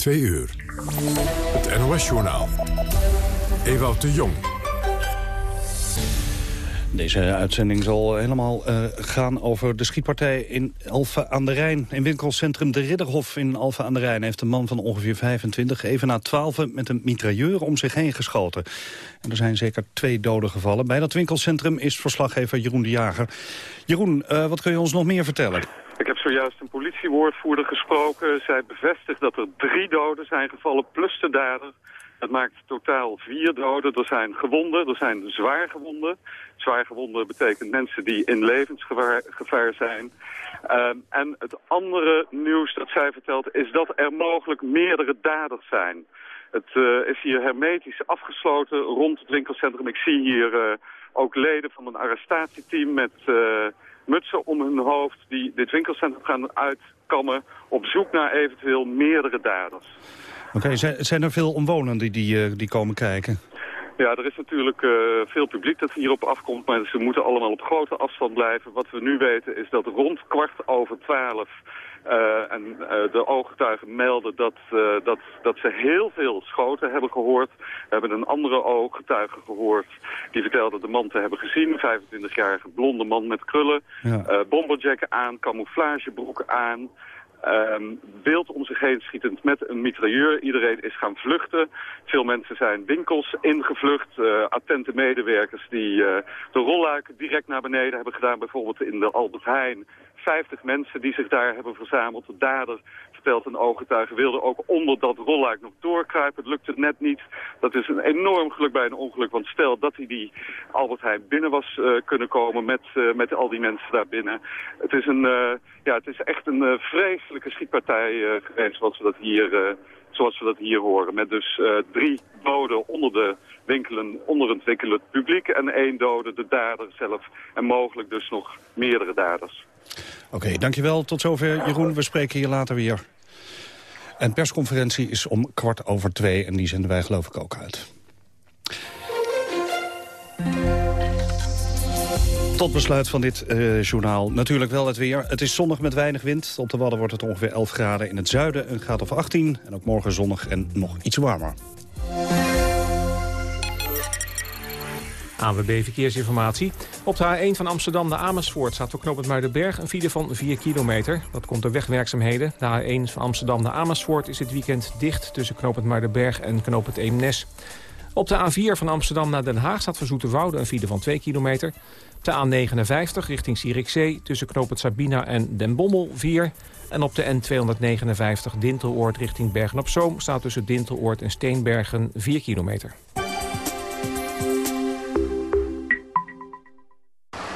2 uur. Het NOS-journaal. Ewout de Jong. Deze uitzending zal helemaal uh, gaan over de schietpartij in Alphen aan de Rijn. In winkelcentrum De Ridderhof in Alphen aan de Rijn... heeft een man van ongeveer 25 even na 12 met een mitrailleur om zich heen geschoten. En er zijn zeker twee doden gevallen. Bij dat winkelcentrum is verslaggever Jeroen de Jager. Jeroen, uh, wat kun je ons nog meer vertellen? Ik heb zojuist een politiewoordvoerder gesproken. Zij bevestigt dat er drie doden zijn gevallen, plus de dader. Het maakt totaal vier doden. Er zijn gewonden, er zijn zwaar gewonden. Zwaar gewonden betekent mensen die in levensgevaar zijn. Uh, en het andere nieuws dat zij vertelt is dat er mogelijk meerdere daders zijn. Het uh, is hier hermetisch afgesloten rond het winkelcentrum. Ik zie hier uh, ook leden van een arrestatieteam met uh, mutsen om hun hoofd... die dit winkelcentrum gaan uitkammen op zoek naar eventueel meerdere daders. Oké, okay, zijn er veel omwonenden die, die komen kijken? Ja, er is natuurlijk uh, veel publiek dat hierop afkomt, maar ze moeten allemaal op grote afstand blijven. Wat we nu weten is dat rond kwart over twaalf uh, en uh, de ooggetuigen melden dat, dat, dat ze heel veel schoten hebben gehoord. We hebben een andere ooggetuige gehoord die vertelde de man te hebben gezien. 25-jarige blonde man met krullen, ja. bomberjacken aan, camouflagebroek aan... Um, beeld om zich heen schietend met een mitrailleur. Iedereen is gaan vluchten. Veel mensen zijn winkels ingevlucht. Uh, attente medewerkers die uh, de rolluiken direct naar beneden hebben gedaan. Bijvoorbeeld in de Albert Heijn. 50 mensen die zich daar hebben verzameld. De dader, vertelt een ooggetuige, wilde ook onder dat rolluik nog doorkruipen. Het lukte net niet. Dat is een enorm geluk bij een ongeluk. Want stel dat hij die Albert Heijn binnen was uh, kunnen komen met, uh, met al die mensen daar binnen. Het is, een, uh, ja, het is echt een vreselijke schietpartij geweest zoals we dat hier... Zoals we dat hier horen. Met dus drie doden onder, de winkelen, onder het winkelend publiek. En één dode, de dader zelf. En mogelijk dus nog meerdere daders. Oké, dankjewel. Tot zover, Jeroen. We spreken hier later weer. En persconferentie is om kwart over twee en die zenden wij geloof ik ook uit. Tot besluit van dit uh, journaal natuurlijk wel het weer. Het is zonnig met weinig wind. Op de Wadden wordt het ongeveer 11 graden. In het zuiden een graad of 18. En ook morgen zonnig en nog iets warmer. ANWB Verkeersinformatie. Op de A1 van Amsterdam naar Amersfoort staat voor knooppunt Muidenberg een file van 4 kilometer. Dat komt door wegwerkzaamheden. De A1 van Amsterdam naar Amersfoort is dit weekend dicht tussen knooppunt Muidenberg en knooppunt Eemnes. Op de A4 van Amsterdam naar Den Haag staat voor Zoeterwoude een file van 2 kilometer. Op de A59 richting Zierikzee tussen knooppunt Sabina en Den Bommel 4. En op de N259 Dinteloord richting Bergen-op-Zoom staat tussen Dinteloord en Steenbergen 4 kilometer.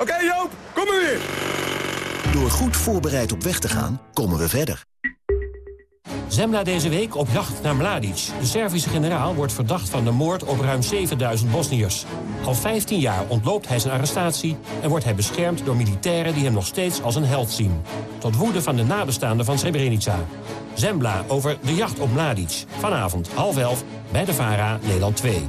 Oké okay, Joop, kom maar weer. Door goed voorbereid op weg te gaan, komen we verder. Zemla deze week op jacht naar Mladic. De Servische generaal wordt verdacht van de moord op ruim 7000 Bosniërs. Al 15 jaar ontloopt hij zijn arrestatie... en wordt hij beschermd door militairen die hem nog steeds als een held zien. Tot woede van de nabestaanden van Srebrenica. Zembla over de jacht op Mladic. Vanavond half elf bij de VARA Nederland 2.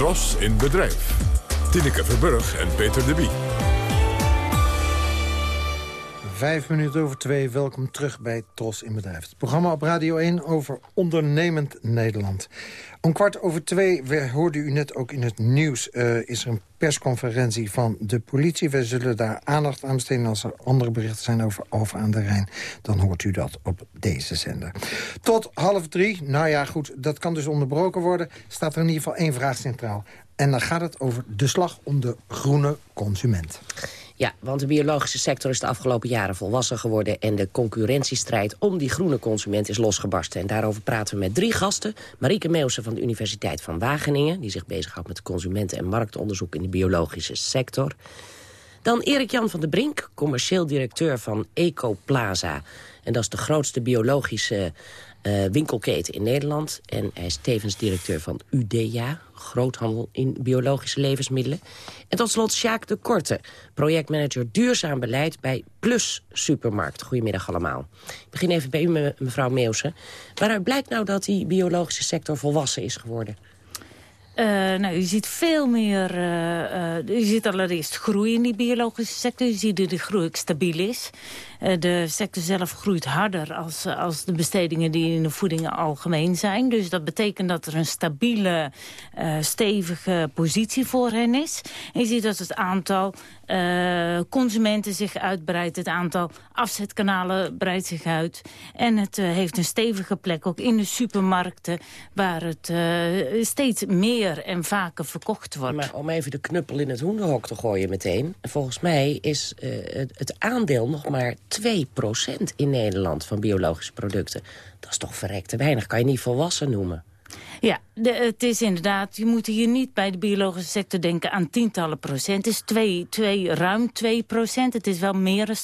Tros in bedrijf. Tineke Verburg en Peter de Bie. vijf minuten over twee. Welkom terug bij Tros in Bedrijf. Het programma op Radio 1 over ondernemend Nederland. Om kwart over twee, we u net ook in het nieuws... Uh, is er een persconferentie van de politie. We zullen daar aandacht aan besteden. Als er andere berichten zijn over Alphen aan de Rijn... dan hoort u dat op deze zender. Tot half drie, nou ja goed, dat kan dus onderbroken worden... staat er in ieder geval één vraag centraal. En dan gaat het over de slag om de groene consument. Ja, want de biologische sector is de afgelopen jaren volwassen geworden... en de concurrentiestrijd om die groene consument is losgebarsten. En daarover praten we met drie gasten. Marieke Meeuwse van de Universiteit van Wageningen... die zich bezighoudt met consumenten- en marktonderzoek in de biologische sector. Dan Erik-Jan van der Brink, commercieel directeur van Ecoplaza. En dat is de grootste biologische uh, winkelketen in Nederland. En hij is tevens directeur van UDEA, groothandel in biologische levensmiddelen. En tot slot Sjaak de Korte, projectmanager duurzaam beleid bij Plus Supermarkt. Goedemiddag allemaal. Ik begin even bij u, mevrouw Meeuwse. Waaruit blijkt nou dat die biologische sector volwassen is geworden? Uh, nou, je ziet veel meer... Uh, uh, je ziet allereerst groei in die biologische sector. Je ziet dat die groei stabiel is. de sector zelf groeit harder als, als de bestedingen die in de voeding algemeen zijn. Dus dat betekent dat er een stabiele, stevige positie voor hen is. Je ziet dat het aantal consumenten zich uitbreidt. Het aantal afzetkanalen breidt zich uit. En het heeft een stevige plek ook in de supermarkten... waar het steeds meer en vaker verkocht wordt. Maar om even de knuppel in het hoenderhok te gooien meteen. Volgens mij is het, het, aandeel nog maar 2% in Nederland van biologische producten. Dat is toch verrekte weinig. Kan je niet volwassen noemen. Ja, het is inderdaad, je moet hier niet bij de biologische sector denken aan tientallen procent. Het is twee, twee, ruim 2 procent. Het is wel meer dan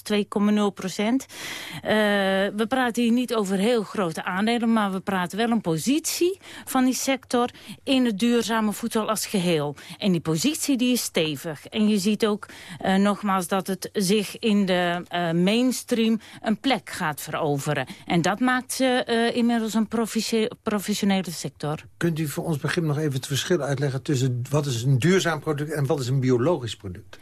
2,0 procent. Uh, we praten hier niet over heel grote aandelen, maar we praten wel een positie van die sector in het duurzame voedsel als geheel. En die positie die is stevig. En je ziet ook uh, nogmaals dat het zich in de uh, mainstream een plek gaat veroveren. En dat maakt ze inmiddels een professionele sector. Kunt u voor ons begrip nog even het verschil uitleggen... tussen wat is een duurzaam product en wat is een biologisch product?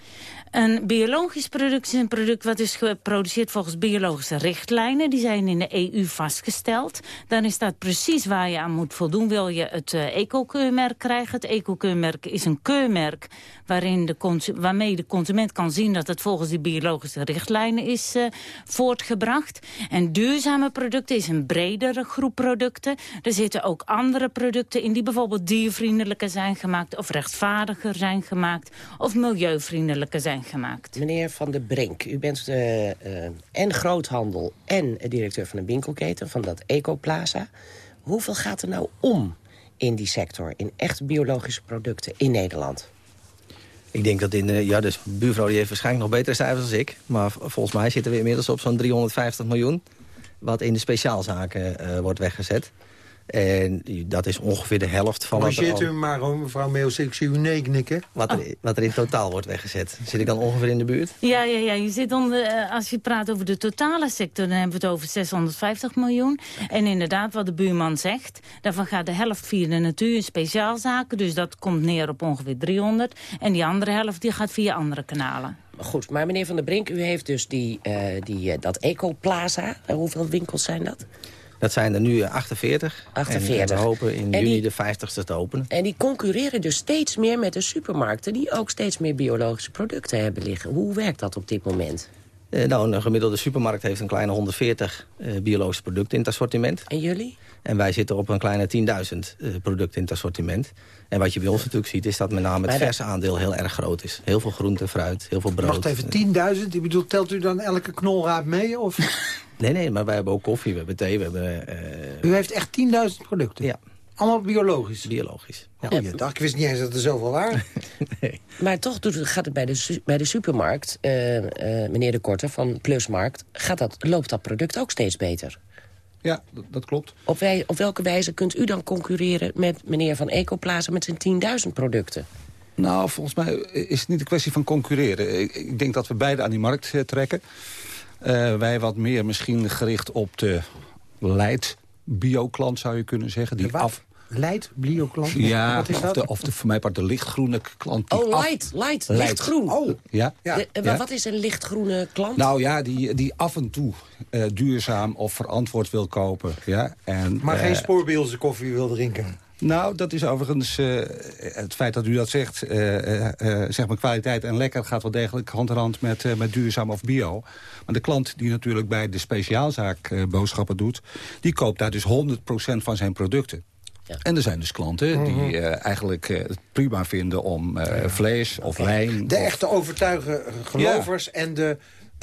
Een biologisch product is een product wat is geproduceerd volgens biologische richtlijnen. Die zijn in de EU vastgesteld. Dan is dat precies waar je aan moet voldoen. Wil je het uh, eco-keurmerk krijgen? Het eco-keurmerk is een keurmerk waarin de waarmee de consument kan zien dat het volgens die biologische richtlijnen is uh, voortgebracht. En duurzame producten is een bredere groep producten. Er zitten ook andere producten in die bijvoorbeeld diervriendelijker zijn gemaakt of rechtvaardiger zijn gemaakt of milieuvriendelijker zijn gemaakt. Meneer Van der Brink, u bent uh, uh, en groothandel en directeur van een winkelketen van dat Ecoplaza. Hoeveel gaat er nou om in die sector, in echt biologische producten in Nederland? Ik denk dat in de, ja, dus buurvrouw die heeft waarschijnlijk nog betere cijfers dan ik. Maar volgens mij zitten we inmiddels op zo'n 350 miljoen. Wat in de speciaalzaken uh, wordt weggezet. En dat is ongeveer de helft van wat er... u maar, hoor, mevrouw Meels, ik zie u nee knikken. Wat er, oh. wat er in totaal wordt weggezet. Zit ik dan ongeveer in de buurt? Ja, ja, ja. Je zit onder, eh, als je praat over de totale sector... dan hebben we het over 650 miljoen. En inderdaad, wat de buurman zegt... daarvan gaat de helft via de natuur- en speciaalzaken. Dus dat komt neer op ongeveer 300. En die andere helft die gaat via andere kanalen. Goed, maar meneer Van der Brink, u heeft dus die, uh, die, uh, dat Ecoplaza. hoeveel winkels zijn dat? Dat zijn er nu 48. 48. En we hopen in juni de 50ste te openen. En die concurreren dus steeds meer met de supermarkten... die ook steeds meer biologische producten hebben liggen. Hoe werkt dat op dit moment? Uh, nou, een gemiddelde supermarkt heeft een kleine 140 uh, biologische producten in het assortiment. En jullie? En wij zitten op een kleine 10.000 uh, producten in het assortiment. En wat je bij ons natuurlijk ziet, is dat met name het verse aandeel heel erg groot is. Heel veel groente, fruit, heel veel brood. Wacht even, 10.000? Ik bedoel, telt u dan elke knolraad mee? Of? Nee, nee, maar wij hebben ook koffie, we hebben thee, we hebben... Uh... U heeft echt 10.000 producten? Ja. Allemaal biologisch? Biologisch. Ja. Goeiedag, ik wist niet eens dat er zoveel waren. nee. Maar toch doet het, gaat het bij de, bij de supermarkt, uh, uh, meneer De Korte van Plusmarkt... Gaat dat, loopt dat product ook steeds beter? Ja, dat, dat klopt. Op, wij, op welke wijze kunt u dan concurreren met meneer Van Ecoplaza... met zijn 10.000 producten? Nou, volgens mij is het niet een kwestie van concurreren. Ik, ik denk dat we beide aan die markt trekken. Uh, wij wat meer misschien gericht op de leid bioklant zou je kunnen zeggen. Die af, Light bioklant? Ja, Wat is of, dat? de, of de, voor mij part de lichtgroene klant. die Oh, af- light, light, Light. lichtgroen. Oh, Ja, De- eh, ja. Wat is een lichtgroene klant? Nou ja, die, die af en toe eh, duurzaam of verantwoord wil kopen. Ja? En, maar geen eh, spoorbeelse koffie wil drinken. Nou, dat is overigens eh, het feit dat u dat zegt. eh, eh, eh, zeg maar kwaliteit en lekker gaat wel degelijk hand in hand met, eh, met duurzaam of bio. Maar de klant die natuurlijk bij de speciaalzaak eh, boodschappen doet... die koopt daar dus 100% van zijn producten. En er zijn dus klanten die eh, eigenlijk eh, het prima vinden om eh, vlees of wijn... De of- echte overtuigen gelovers en de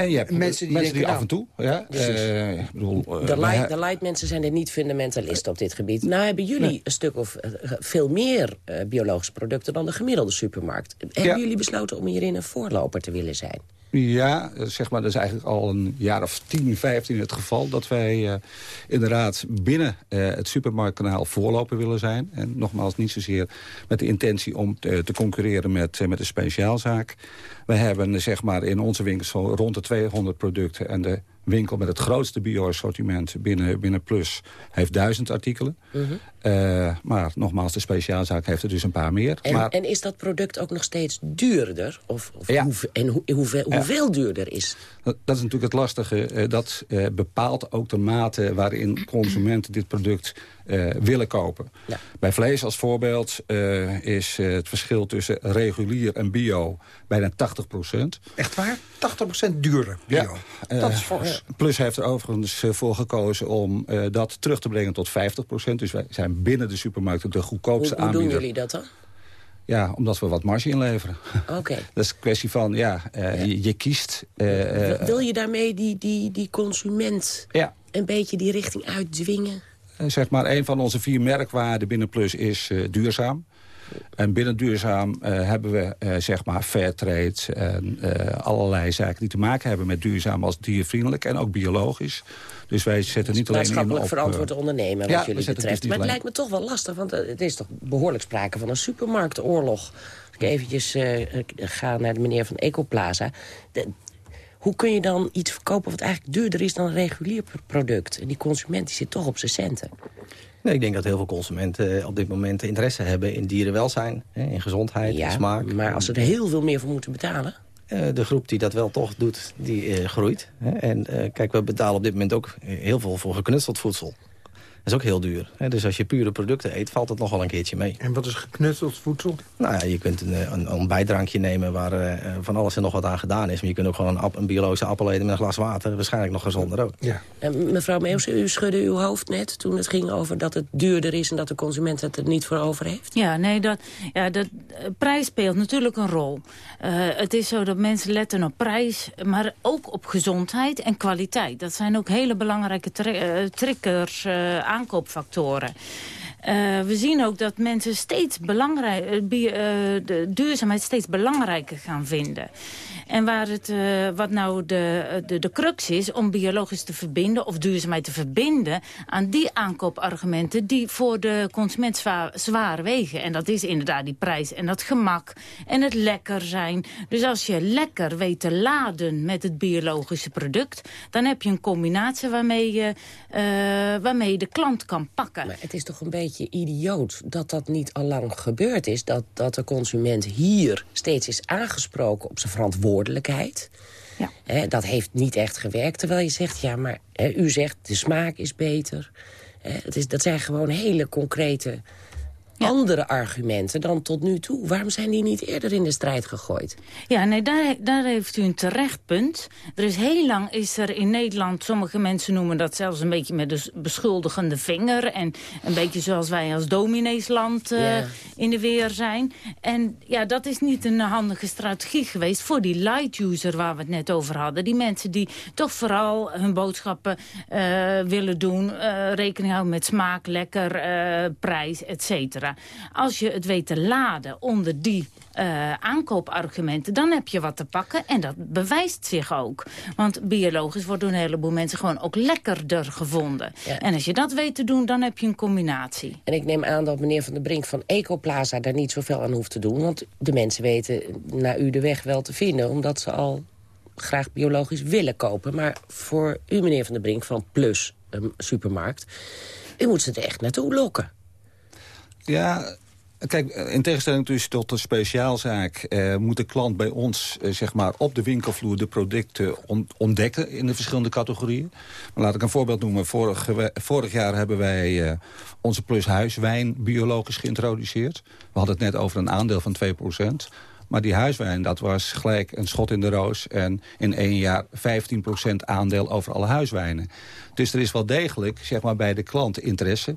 en je hebt mensen die mensen die denken, af en toe... Ja, eh, ik bedoel, eh, De wij- light, de light mensen zijn er niet fundamentalisten op dit gebied. Nou hebben jullie Nee. een stuk of eh, veel meer eh, biologische producten dan de gemiddelde supermarkt. Hebben Ja. jullie besloten om hierin een voorloper te willen zijn? Ja, zeg maar, dat is eigenlijk al een jaar of 10, 15 het geval... dat wij eh, inderdaad binnen eh, het supermarktkanaal voorloper willen zijn. En nogmaals, niet zozeer met de intentie om te, te concurreren met, eh, met de speciaalzaak. We hebben zeg maar, in onze winkels rond de 200 producten... en de winkel met het grootste bio-assortiment binnen, binnen Plus heeft duizend artikelen. Mhm. Eh, maar nogmaals, de speciaalzaak heeft er dus een paar meer. En, maar, en is dat product ook nog steeds duurder? Of, of Ja. hoeve- en hoe, hoeveel, Ja. hoeveel duurder is? Dat, dat is natuurlijk het lastige. eh, dat eh, bepaalt ook de mate waarin consumenten dit product eh, willen kopen. Bij vlees als voorbeeld eh, is het verschil tussen regulier en bio bijna 80 procent. Echt waar? 80% duurder. Ja, bio. dat is fors. Plus heeft er overigens voor gekozen om eh, dat terug te brengen tot 50 procent. Dus wij zijn binnen de supermarkten de Hoe, goedkoopste hoe doen aanbieder. jullie dat dan? Ja, omdat we wat marge inleveren. Oké. Dat is een kwestie van, ja, eh, Je, je kiest... eh, eh, Wil- je daarmee die, die, die consument Ja. een beetje die richting uitdwingen? Zeg maar, een van onze vier merkwaarden binnen Plus is duurzaam. En binnen duurzaam hebben we eh, zeg maar fair trade en allerlei zaken die te maken hebben met duurzaam als diervriendelijk en ook biologisch. Dus wij zetten niet alleen in maatschappelijk op... verantwoord eh, ondernemen wat jullie betreft. dus maar het lijkt me toch wel lastig, want eh, het is toch behoorlijk sprake van een supermarktoorlog. Als ik eventjes eh, ga naar de meneer van Ecoplaza. De- hoe kun je dan iets verkopen wat eigenlijk duurder is dan een regulier pr- product? En die consument die zit toch op zijn centen. Nee, ik denk dat heel veel consumenten eh, op dit moment interesse hebben in dierenwelzijn, hè, in gezondheid, Ja, in smaak. maar als ze er heel veel meer voor moeten betalen... Eh, de groep die dat wel toch doet, die eh, groeit. En eh, kijk, we betalen op dit moment ook heel veel voor geknutseld voedsel. Dat is ook heel duur. Hè. Dus als je pure producten eet, valt het nog wel een keertje mee. En wat is geknutseld voedsel? Nou ja, je kunt een, eh, een ontbijtdrankje nemen waar eh, van alles en nog wat aan gedaan is. Maar je kunt ook gewoon een, ap- een biologische appel eten met een glas water. Waarschijnlijk nog gezonder ook. Ja. En mevrouw Meeuws, u schudde uw hoofd net toen het ging over dat het duurder is... en dat de consument het er niet voor over heeft? Ja, nee, dat, ja, dat, eh, prijs speelt natuurlijk een rol. Eh, het is zo dat mensen letten op prijs, maar ook op gezondheid en kwaliteit. Dat zijn ook hele belangrijke tri- eh, triggers, eh, aankoopfactoren. Eh, we zien ook dat mensen steeds belangrijk, eh, eh, de duurzaamheid steeds belangrijker gaan vinden. En waar het, wat nou de, de, de crux is om biologisch te verbinden... of duurzaamheid te verbinden aan die aankoopargumenten... die voor de consument zwaar, wegen. En dat is inderdaad die prijs en dat gemak en het lekker zijn. Dus als je lekker weet te laden met het biologische product... dan heb je een combinatie waarmee je, waarmee de klant kan pakken. Maar het is toch een beetje idioot dat dat niet al lang gebeurd is. Dat, dat de consument hier steeds is aangesproken op zijn verantwoordelijkheid. Ja. Dat heeft niet echt gewerkt. Terwijl je zegt, ja, maar u zegt de smaak is beter. Het is, dat zijn gewoon hele concrete andere argumenten dan tot nu toe. Waarom zijn die niet eerder in de strijd gegooid? Ja, nee, daar, daar heeft u een terecht punt. Er is heel lang is er in Nederland, sommige mensen noemen dat zelfs een beetje met de beschuldigende vinger. En een beetje zoals wij als domineesland eh, Ja. in de weer zijn. En ja, dat is niet een handige strategie geweest voor die light user waar we het net over hadden. Die mensen die toch vooral hun boodschappen eh, willen doen. eh, rekening houden met smaak, lekker, prijs, et cetera. Als je het weet te laden onder die eh, aankoopargumenten... dan heb je wat te pakken en dat bewijst zich ook. Want biologisch wordt door een heleboel mensen gewoon ook lekkerder gevonden. Ja. En als je dat weet te doen, dan heb je een combinatie. En ik neem aan dat meneer Van der Brink van Ecoplaza daar niet zoveel aan hoeft te doen. Want de mensen weten naar u de weg wel te vinden. Omdat ze al graag biologisch willen kopen. Maar voor u, meneer Van der Brink van Plus, een supermarkt... u moet ze er echt naartoe lokken. Ja, Kijk, eh, in tegenstelling dus tot de speciaalzaak... Eh, moet de klant bij ons eh, zeg maar op de winkelvloer de producten ontdekken... in de verschillende categorieën. Maar laat ik een voorbeeld noemen. Vorig, vorig jaar hebben wij onze plus huiswijn biologisch geïntroduceerd. We hadden het net over een aandeel van 2 maar die huiswijn, dat was gelijk een schot in de roos. En in één jaar 15% aandeel over alle huiswijnen. Dus er is wel degelijk zeg maar, bij de klant interesse.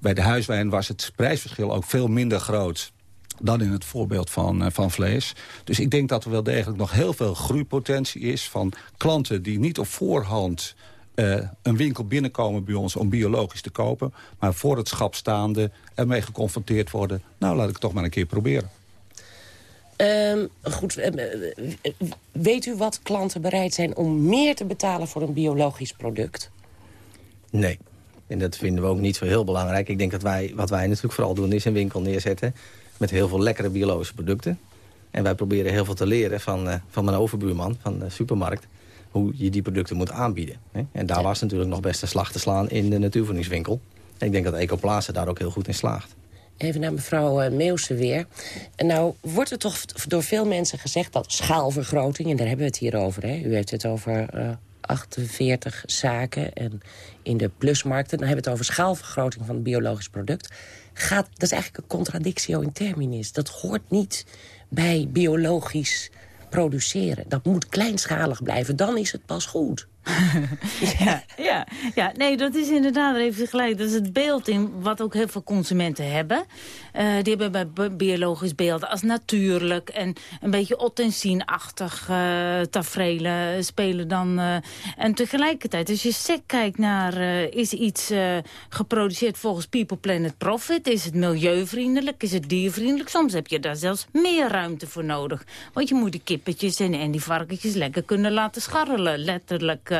Bij de huiswijn was het prijsverschil ook veel minder groot dan in het voorbeeld van, uh, van vlees. Dus ik denk dat er wel degelijk nog heel veel groeipotentie is... van klanten die niet op voorhand uh, een winkel binnenkomen bij ons om biologisch te kopen... maar voor het schap staande ermee geconfronteerd worden. Nou, laat ik het toch maar een keer proberen. Um, goed, ehm, weet u wat klanten bereid zijn om meer te betalen voor een biologisch product? Nee. En dat vinden we ook niet zo heel belangrijk. Ik denk dat wij, wat wij natuurlijk vooral doen, is een winkel neerzetten... met heel veel lekkere biologische producten. En wij proberen heel veel te leren van, uh, van mijn overbuurman, van de supermarkt... hoe je die producten moet aanbieden. Hè? En daar was natuurlijk nog best een slag te slaan in de natuurvoedingswinkel. En ik denk dat Ecoplaza daar ook heel goed in slaagt. Even naar mevrouw uh, Meeuwse weer. En nou wordt er toch door veel mensen gezegd dat schaalvergroting... en daar hebben we het hier over, hè? u heeft het over uh, 48 zaken en in de plusmarkten... dan hebben we het over schaalvergroting van het biologisch product. Gaat, dat is eigenlijk een contradictio in terminis. Dat hoort niet bij biologisch produceren. Dat moet kleinschalig blijven, dan is het pas goed. Ja, ja, ja, nee, dat is inderdaad even gelijk. Dat is het beeld in wat ook heel veel consumenten hebben. Uh, die hebben bij biologisch beelden als natuurlijk en een beetje ottensienachtig uh, tafereelen spelen dan. Uh, en tegelijkertijd, als je sec kijkt naar, is iets geproduceerd volgens People Planet Profit? Is het milieuvriendelijk? Is het diervriendelijk? Soms heb je daar zelfs meer ruimte voor nodig. Want je moet die kippetjes en, en die varkentjes lekker kunnen laten scharrelen, letterlijk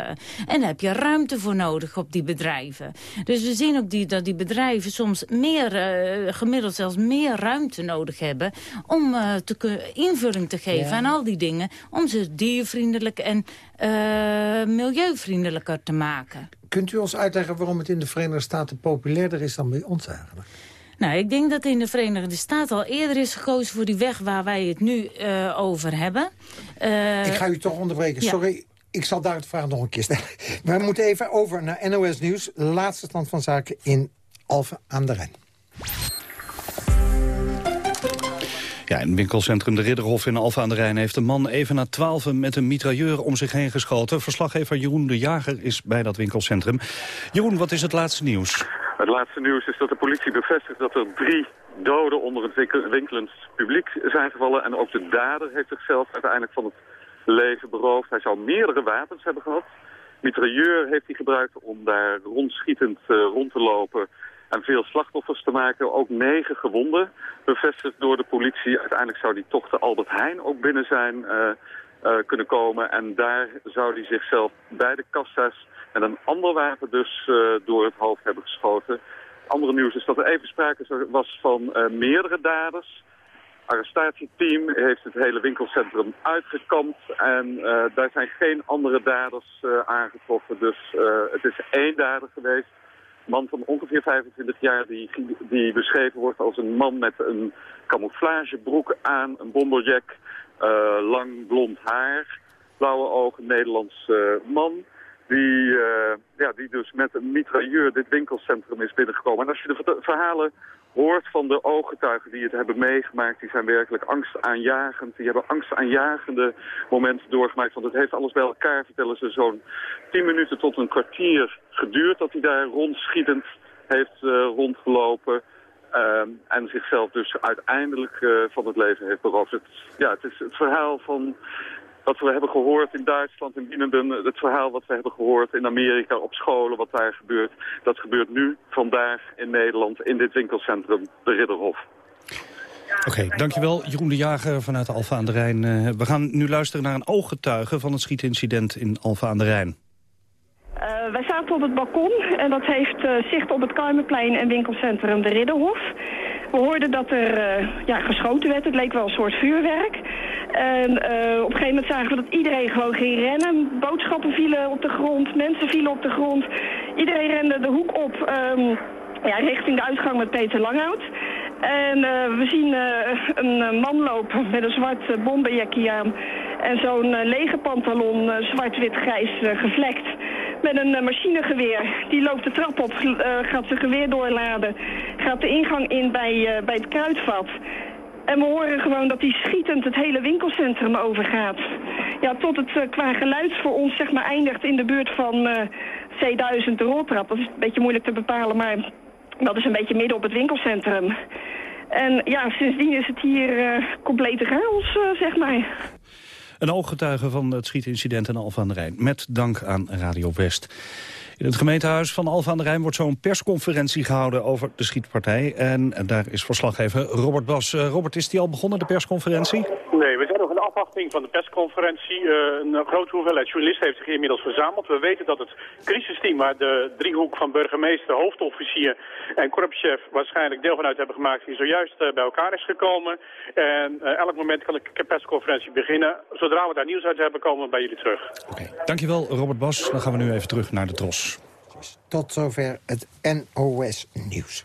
en daar heb je ruimte voor nodig op die bedrijven. Dus we zien ook die, dat die bedrijven soms meer, uh, gemiddeld zelfs meer ruimte nodig hebben... om uh, te invulling te geven aan al die dingen. Om ze diervriendelijk en uh, milieuvriendelijker te maken. Kunt u ons uitleggen waarom het in de Verenigde Staten populairder is dan bij ons eigenlijk? Nou, ik denk dat in de Verenigde Staten al eerder is gekozen voor die weg waar wij het nu uh, over hebben. Uh, ik ga u toch onderbreken. Ja. Sorry, ik zal daar het vraag nog een keer stellen. We moeten even over naar NOS Nieuws. Laatste stand van zaken in Alphen aan de Rijn. Ja, in het winkelcentrum De Ridderhof in Alphen aan de Rijn... heeft een man even na twaalf met een mitrailleur om zich heen geschoten. Verslaggever Jeroen de Jager is bij dat winkelcentrum. Jeroen, wat is het laatste nieuws? Het laatste nieuws is dat de politie bevestigt dat er drie doden onder het winkelend publiek zijn gevallen. En ook de dader heeft zichzelf uiteindelijk van het leven beroofd. Hij zou meerdere wapens hebben gehad. Mitrailleur heeft hij gebruikt om daar rondschietend uh, rond te lopen en veel slachtoffers te maken. Ook negen gewonden, bevestigd door de politie. Uiteindelijk zou die toch de Albert Heijn ook binnen zijn uh, uh, kunnen komen. En daar zou hij zichzelf bij de kassa's met een ander wapen dus door het hoofd hebben geschoten. Andere nieuws is dat er even sprake was van meerdere daders arrestatieteam heeft het hele winkelcentrum uitgekampt. En uh, daar zijn geen andere daders uh, aangetroffen. Dus uh, het is één dader geweest. Een man van ongeveer 25 jaar die, die beschreven wordt als een man met een camouflagebroek aan, een bomberjack, lang blond haar, blauwe ogen, Nederlands man. Die, ja, die dus met een mitrailleur dit winkelcentrum is binnengekomen. En als je de verhalen hoort van de ooggetuigen die het hebben meegemaakt. Die zijn werkelijk angstaanjagend. Die hebben angstaanjagende momenten doorgemaakt. Want het heeft alles bij elkaar, vertellen ze, zo'n 10 minuten tot een kwartier geduurd... dat hij daar rondschietend heeft uh, rondgelopen... Uh, en zichzelf dus uiteindelijk uh, van het leven heeft beroofd. Ja, het is het verhaal van wat we hebben gehoord in Duitsland, in Wienenden, het verhaal wat we hebben gehoord in Amerika op scholen, wat daar gebeurt, dat gebeurt nu, vandaag in Nederland, in dit winkelcentrum, de Ridderhof. Oké, okay, dankjewel Jeroen de Jager vanuit Alfa aan de Rijn. Uh, we gaan nu luisteren naar een ooggetuige van het schietincident in Alfa aan de Rijn. Uh, wij zaten op het balkon en dat heeft uh, zicht op het Kuimerplein en winkelcentrum de Ridderhof. We hoorden dat er uh, ja, geschoten werd. Het leek wel een soort vuurwerk. En uh, op een gegeven moment zagen we dat iedereen gewoon ging rennen. Boodschappen vielen op de grond, mensen vielen op de grond. Iedereen rende de hoek op um, ja, richting de uitgang met Peter Langhout. En we zien een man lopen met een zwart bomberjackie aan. En zo'n lege pantalon, zwart-wit-grijs gevlekt. Met een machinegeweer. Die loopt de trap op, gaat zijn geweer doorladen. Gaat de ingang in bij, bij het kruidvat. En we horen gewoon dat die schietend het hele winkelcentrum overgaat. Ja, tot het uh, qua geluid voor ons zeg maar eindigt in de buurt van uh, C1000 de roltrap. Dat is een beetje moeilijk te bepalen, maar dat is een beetje midden op het winkelcentrum. En ja, sindsdien is het hier uh, complete chaos, zeg maar. Een ooggetuige van het schietincident in Alphen aan de Rijn. Met dank aan Radio West. In het gemeentehuis van Alphen aan de Rijn wordt zo'n persconferentie gehouden over de schietpartij. En daar is verslaggever Robert Bas. Uh, Robert, is die al begonnen, de persconferentie? Afwachting van de persconferentie. Uh, een grote hoeveelheid journalisten heeft zich inmiddels verzameld. We weten dat het crisisteam waar de driehoek van burgemeester, hoofdofficier en korpschef waarschijnlijk deel van uit hebben gemaakt, hier zojuist uh, bij elkaar is gekomen. En elk moment kan de persconferentie beginnen. Zodra we daar nieuws uit hebben, komen we bij jullie terug. Oké, okay. dankjewel Robert Bas. Dan gaan we nu even terug naar de tros. Tot zover het NOS Nieuws.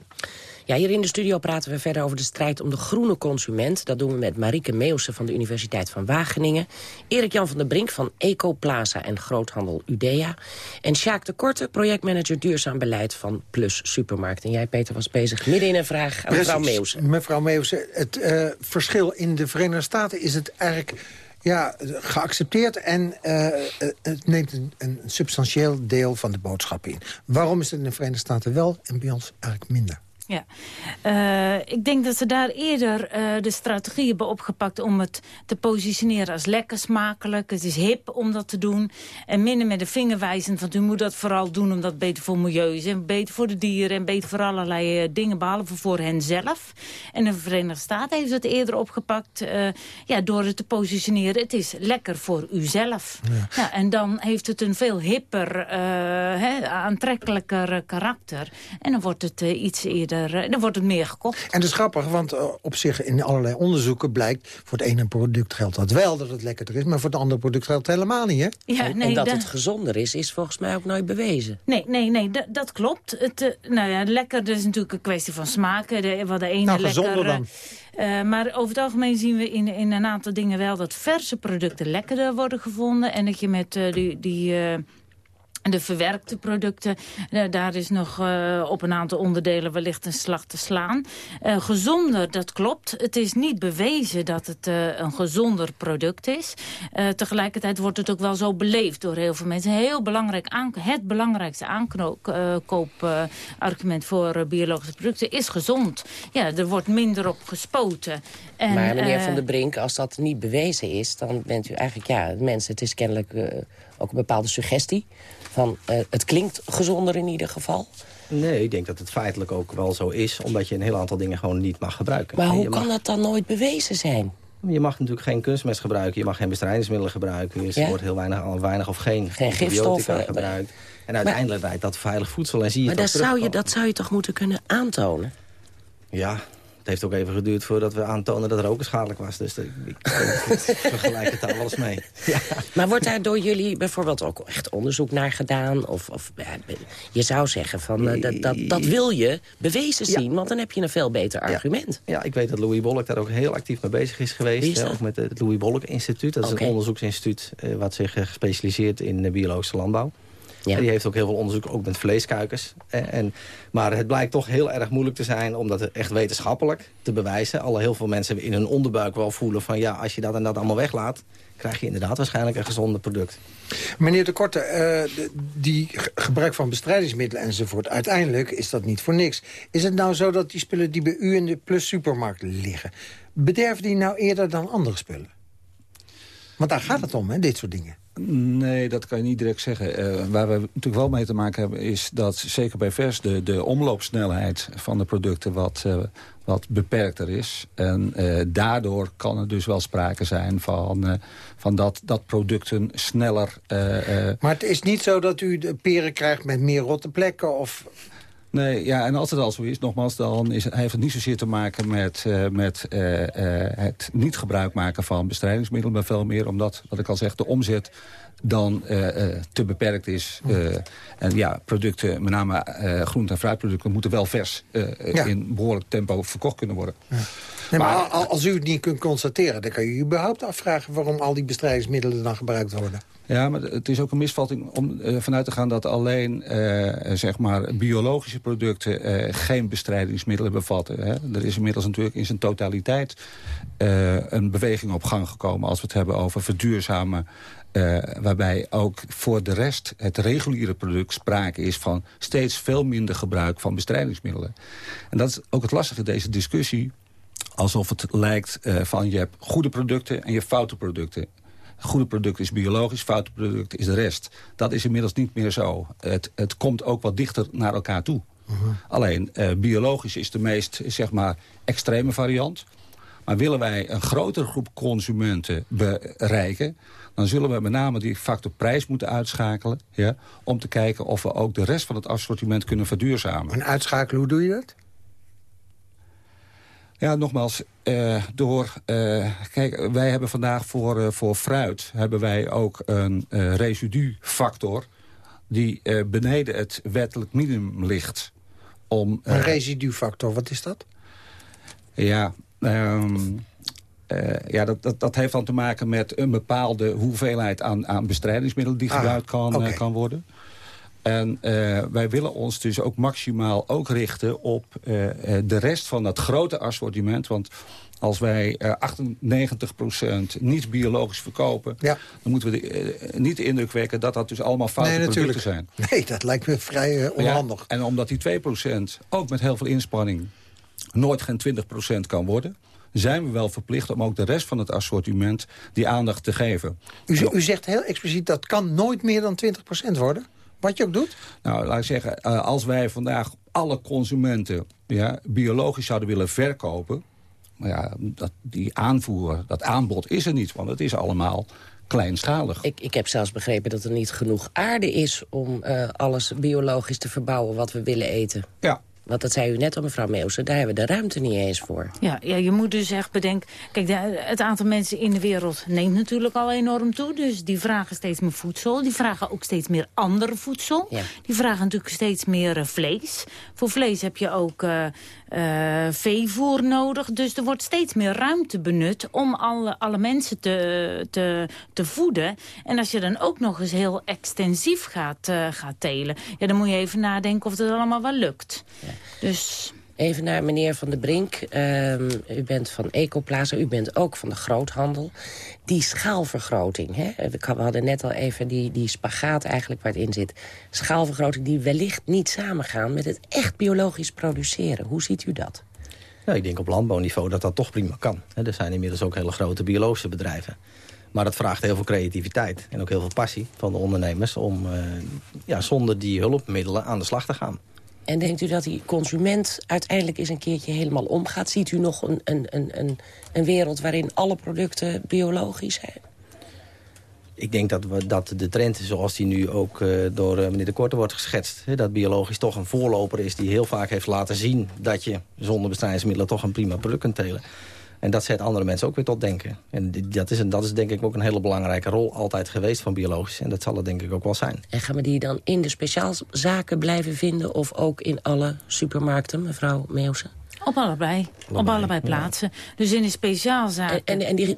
Ja, hier in de studio praten we verder over de strijd om de groene consument. Dat doen we met Marieke Meeuwse van de Universiteit van Wageningen... Erik-Jan van der Brink van Ecoplaza en Groothandel Udea... en Sjaak de Korte, projectmanager duurzaam beleid van Plus Supermarkt. En jij, Peter, was bezig midden in een vraag aan mevrouw Meeuwse. Mevrouw Meeuwse, het uh, verschil in de Verenigde Staten is het eigenlijk ja, geaccepteerd en uh, het neemt een, een, substantieel deel van de boodschap in. Waarom is het in de Verenigde Staten wel en bij ons eigenlijk minder? Ja, uh, ik denk dat ze daar eerder uh, de strategie hebben opgepakt om het te positioneren als lekker smakelijk. Het is hip om dat te doen. En minder met de vinger wijzend, want u moet dat vooral doen omdat het beter voor milieu is. En beter voor de dieren en beter voor allerlei uh, dingen, behalve voor hen zelf. En de Verenigde Staten heeft het eerder opgepakt ja, door het te positioneren. Het is lekker voor uzelf. Ja. ja en dan heeft het een veel hipper, hè, aantrekkelijker karakter. En dan wordt het iets eerder dan wordt het meer gekocht. En dat is grappig, want uh, op zich in allerlei onderzoeken blijkt... voor het ene product geldt dat wel, dat het lekkerder is... maar voor het andere product geldt het helemaal niet, hè? Ja, en, nee, en dat het gezonder is, is volgens mij ook nooit bewezen. Nee, nee, nee, dat klopt. Het, uh, nou ja, lekker is natuurlijk een kwestie van smaken. De, wat de ene nou, lekker, dan. Uh, maar over het algemeen zien we in, in een aantal dingen wel... dat verse producten lekkerder worden gevonden. En dat je met die... die de verwerkte producten, uh, daar is nog uh, op een aantal onderdelen wellicht een slag te slaan. Uh, gezonder, dat klopt. Het is niet bewezen dat het een gezonder product is. tegelijkertijd wordt het ook wel zo beleefd door heel veel mensen. Heel belangrijk het belangrijkste aankoopargument voor biologische producten is gezond. Ja, er wordt minder op gespoten. En, maar meneer Van der Brink, als dat niet bewezen is... dan bent u eigenlijk, ja, mensen, het is kennelijk ook een bepaalde suggestie van uh, het klinkt gezonder in ieder geval. Nee, ik denk dat het feitelijk ook wel zo is... omdat je een heel aantal dingen gewoon niet mag gebruiken. Maar hoe mag... kan dat dan nooit bewezen zijn? Je mag natuurlijk geen kunstmest gebruiken, je mag geen bestrijdingsmiddelen gebruiken. Er wordt heel weinig, weinig of geen, geen gifstoffen gebruikt. En uiteindelijk leidt dat veilig voedsel en zie je Maar dat zou, je, dat zou je toch moeten kunnen aantonen? Ja, het heeft ook even geduurd voordat we aantonen dat roken schadelijk was. Dus ik, ik, vergelijk het daar eens mee. Ja. Maar wordt daar door jullie bijvoorbeeld ook echt onderzoek naar gedaan? Of, of je zou zeggen, van, uh, dat, dat, dat, wil je bewezen zien, want dan heb je een veel beter argument. Ja. ik weet dat Louis Bolk daar ook heel actief mee bezig is geweest. Hè, ook met het Louis Bolk Instituut. Dat is een onderzoeksinstituut uh, wat zich uh, gespecialiseerd in biologische landbouw. Ja. En die heeft ook heel veel onderzoek, ook met vleeskuikens. En, maar het blijkt toch heel erg moeilijk te zijn om dat echt wetenschappelijk te bewijzen. Alle heel veel mensen in hun onderbuik wel voelen van... ja, als je dat en dat allemaal weglaat, krijg je inderdaad waarschijnlijk een gezonder product. Meneer de Korte, uh, die gebruik van bestrijdingsmiddelen enzovoort... uiteindelijk is dat niet voor niks. Is het nou zo dat die spullen die bij u in de Plus Supermarkt liggen... bederven die nou eerder dan andere spullen? Want daar gaat het om, hè, dit soort dingen. Nee, dat kan je niet direct zeggen. Uh, waar we natuurlijk wel mee te maken hebben... is dat zeker bij vers de, de omloopsnelheid van de producten wat, uh, wat beperkter is. En uh, daardoor kan er dus wel sprake zijn van, van dat, dat producten sneller... maar het is niet zo dat u de peren krijgt met meer rotte plekken? Of... Nee, ja, en als het al zo is, nogmaals, dan is, heeft het niet zozeer te maken met, uh, met uh, uh, het niet gebruik maken van bestrijdingsmiddelen, maar veel meer omdat, wat ik al zeg, de omzet dan te beperkt is. en ja, producten, met name groente- en fruitproducten, moeten wel vers ja. in behoorlijk tempo verkocht kunnen worden. Ja. Nee, maar, maar als u het niet kunt constateren, dan kan je überhaupt afvragen waarom al die bestrijdingsmiddelen dan gebruikt worden. Ja, maar het is ook een misvatting om uh, vanuit te gaan dat alleen uh, zeg maar biologische producten uh, geen bestrijdingsmiddelen bevatten. Hè. Er is inmiddels natuurlijk in zijn totaliteit een beweging op gang gekomen als we het hebben over verduurzamen. waarbij ook voor de rest het reguliere product sprake is van steeds veel minder gebruik van bestrijdingsmiddelen. En dat is ook het lastige deze discussie alsof het lijkt van je hebt goede producten en je foute producten goede product is biologisch, foute product is de rest. Dat is inmiddels niet meer zo. Het, het komt ook wat dichter naar elkaar toe. Uh -huh. Alleen, uh, biologisch is de meest zeg maar, extreme variant. Maar willen wij een grotere groep consumenten bereiken... dan zullen we met name die factor prijs moeten uitschakelen... Ja, om te kijken of we ook de rest van het assortiment kunnen verduurzamen. En uitschakelen, hoe doe je dat? Ja, nogmaals, uh, door... Uh, kijk, wij hebben vandaag voor, uh, voor fruit... hebben wij ook een residufactor... die beneden het wettelijk minimum ligt. Om, een residufactor, wat is dat? Ja, um, ja dat, dat, dat heeft dan te maken met een bepaalde hoeveelheid aan, aan bestrijdingsmiddelen... die ah, gebruikt kan, okay. kan worden. En uh, wij willen ons dus ook maximaal ook richten op uh, de rest van dat grote assortiment. Want als wij uh, 98% niet biologisch verkopen... Ja. dan moeten we de, niet de indruk wekken dat dat dus allemaal foute nee, producten zijn. Nee, dat lijkt me vrij onhandig. Ja, en omdat die 2% ook met heel veel inspanning nooit geen 20% kan worden zijn we wel verplicht om ook de rest van het assortiment die aandacht te geven. U, u zegt heel expliciet dat kan nooit meer dan 20% worden? Wat je ook doet? Nou, laat ik zeggen, uh, als wij vandaag alle consumenten ja, biologisch zouden willen verkopen... Maar ja, dat, die aanvoer, dat aanbod is er niet, want het is allemaal kleinschalig. Ik, ik heb zelfs begrepen dat er niet genoeg aarde is om uh, alles biologisch te verbouwen wat we willen eten. Ja, want dat zei u net al, mevrouw Meeuwse, daar hebben we de ruimte niet eens voor. Ja, ja je moet dus echt bedenken... Kijk, de, het aantal mensen in de wereld neemt natuurlijk al enorm toe. Dus die vragen steeds meer voedsel. Die vragen ook steeds meer andere voedsel. Ja. Die vragen natuurlijk steeds meer uh, vlees. Voor vlees heb je ook uh, uh, veevoer nodig. Dus er wordt steeds meer ruimte benut om alle, alle mensen te, te, te voeden. En als je dan ook nog eens heel extensief gaat, gaat telen... Ja, dan moet je even nadenken of het allemaal wel lukt. Ja. Dus... Even naar meneer Van der Brink. Um, u bent van Ecoplaza, u bent ook van de groothandel. Die schaalvergroting, hè? we hadden net al even die, die spagaat eigenlijk waar het in zit. Schaalvergroting die wellicht niet samengaan met het echt biologisch produceren. Hoe ziet u dat? Nou, ik denk op landbouwniveau dat dat toch prima kan. Er zijn inmiddels ook hele grote biologische bedrijven. Maar dat vraagt heel veel creativiteit en ook heel veel passie van de ondernemers... om uh, ja, zonder die hulpmiddelen aan de slag te gaan. En denkt u dat die consument uiteindelijk eens een keertje helemaal omgaat? Ziet u nog een, een, een, een wereld waarin alle producten biologisch zijn? Ik denk dat, we, dat de trend, zoals die nu ook uh, door uh, meneer De Korte wordt geschetst... Hè, dat biologisch toch een voorloper is die heel vaak heeft laten zien... dat je zonder bestrijdingsmiddelen toch een prima product kunt telen. En dat zet andere mensen ook weer tot denken. En dat is, een, dat is denk ik ook een hele belangrijke rol altijd geweest van biologisch. En dat zal het denk ik ook wel zijn. En gaan we die dan in de speciaalzaken blijven vinden... of ook in alle supermarkten, mevrouw Meeuwse? Op allebei. allebei. Op allebei plaatsen. Ja. Dus in de speciaalzaken. En, en, en die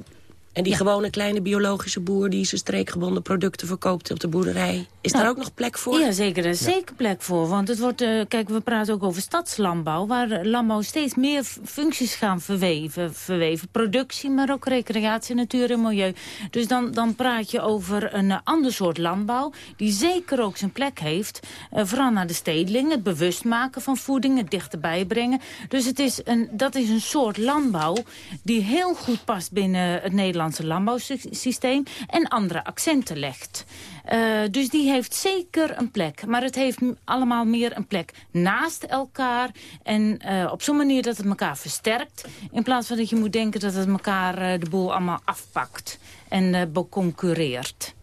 en die ja. gewone kleine biologische boer die zijn streekgebonden producten verkoopt op de boerderij. Is nou, daar ook nog plek voor? Ja, zeker. Er is ja. zeker plek voor. Want het wordt, uh, kijk, we praten ook over stadslandbouw. Waar landbouw steeds meer functies gaan verweven. verweven. Productie, maar ook recreatie, natuur en milieu. Dus dan, dan praat je over een uh, ander soort landbouw. Die zeker ook zijn plek heeft. Uh, vooral naar de stedeling. Het bewust maken van voeding. Het dichterbij brengen. Dus het is een, dat is een soort landbouw die heel goed past binnen het Nederlands landbouwsysteem en andere accenten legt. Uh, dus die heeft zeker een plek. Maar het heeft allemaal meer een plek naast elkaar. En uh, op zo'n manier dat het elkaar versterkt. In plaats van dat je moet denken dat het elkaar uh, de boel allemaal afpakt. En concurreert.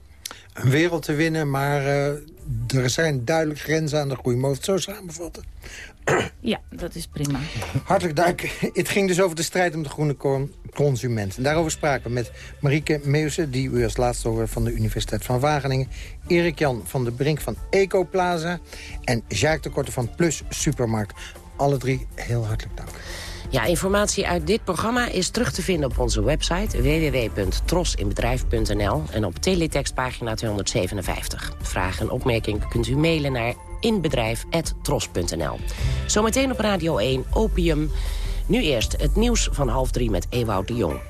een wereld te winnen, maar er zijn duidelijk grenzen aan de groei. Moet het zo samenvatten? Ja, dat is prima. Hartelijk dank. Het ging dus over de strijd om de groene consument. En daarover spraken we met Marieke Meeuwse, die u als laatste hoorde van de Universiteit van Wageningen. Erik Jan van de Brink van Ecoplaza. En Jacques de Korte van Plus Supermarkt. Alle drie heel hartelijk dank. Ja, informatie uit dit programma is terug te vinden op onze website www.trosinbedrijf.nl en op teletextpagina 257. Vragen en opmerkingen kunt u mailen naar inbedrijf.tros.nl. Zometeen op Radio 1 Opium. Nu eerst het nieuws van half drie met Ewout de Jong.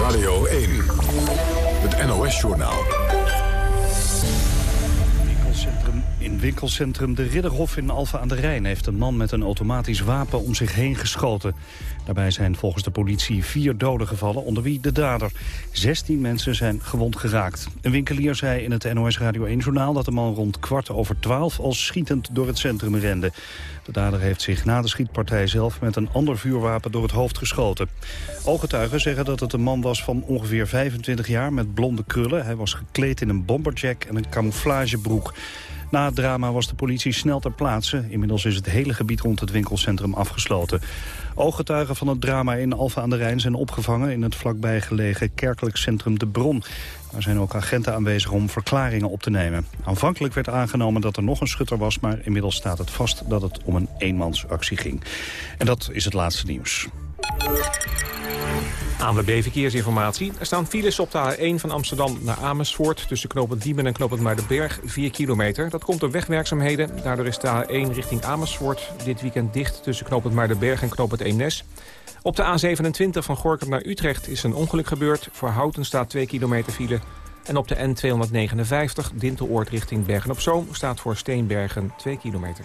Radio 1, het NOS-journaal. In winkelcentrum De Ridderhof in Alphen aan de Rijn... heeft een man met een automatisch wapen om zich heen geschoten. Daarbij zijn volgens de politie vier doden gevallen, onder wie de dader. Zestien mensen zijn gewond geraakt. Een winkelier zei in het NOS Radio 1-journaal... dat de man rond kwart over twaalf al schietend door het centrum rende. De dader heeft zich na de schietpartij zelf met een ander vuurwapen door het hoofd geschoten. Ooggetuigen zeggen dat het een man was van ongeveer 25 jaar met blonde krullen. Hij was gekleed in een bomberjack en een camouflagebroek. Na het drama was de politie snel ter plaatse. Inmiddels is het hele gebied rond het winkelcentrum afgesloten. Ooggetuigen van het drama in Alfa aan de Rijn zijn opgevangen... in het vlakbij gelegen kerkelijk centrum De Bron. Daar zijn ook agenten aanwezig om verklaringen op te nemen. Aanvankelijk werd aangenomen dat er nog een schutter was... maar inmiddels staat het vast dat het om een eenmansactie ging. En dat is het laatste nieuws. ANWB Verkeersinformatie. Er staan files op de A1 van Amsterdam naar Amersfoort... tussen knooppunt Diemen en knooppunt Muidenberg, 4 kilometer. Dat komt door wegwerkzaamheden. Daardoor is de A1 richting Amersfoort dit weekend dicht... tussen knooppunt Muidenberg en knooppunt Eemnes. Op de A27 van Gorkum naar Utrecht is een ongeluk gebeurd. Voor Houten staat 2 kilometer file. En op de N259 Dinteloord richting Bergen-op-Zoom... staat voor Steenbergen 2 kilometer.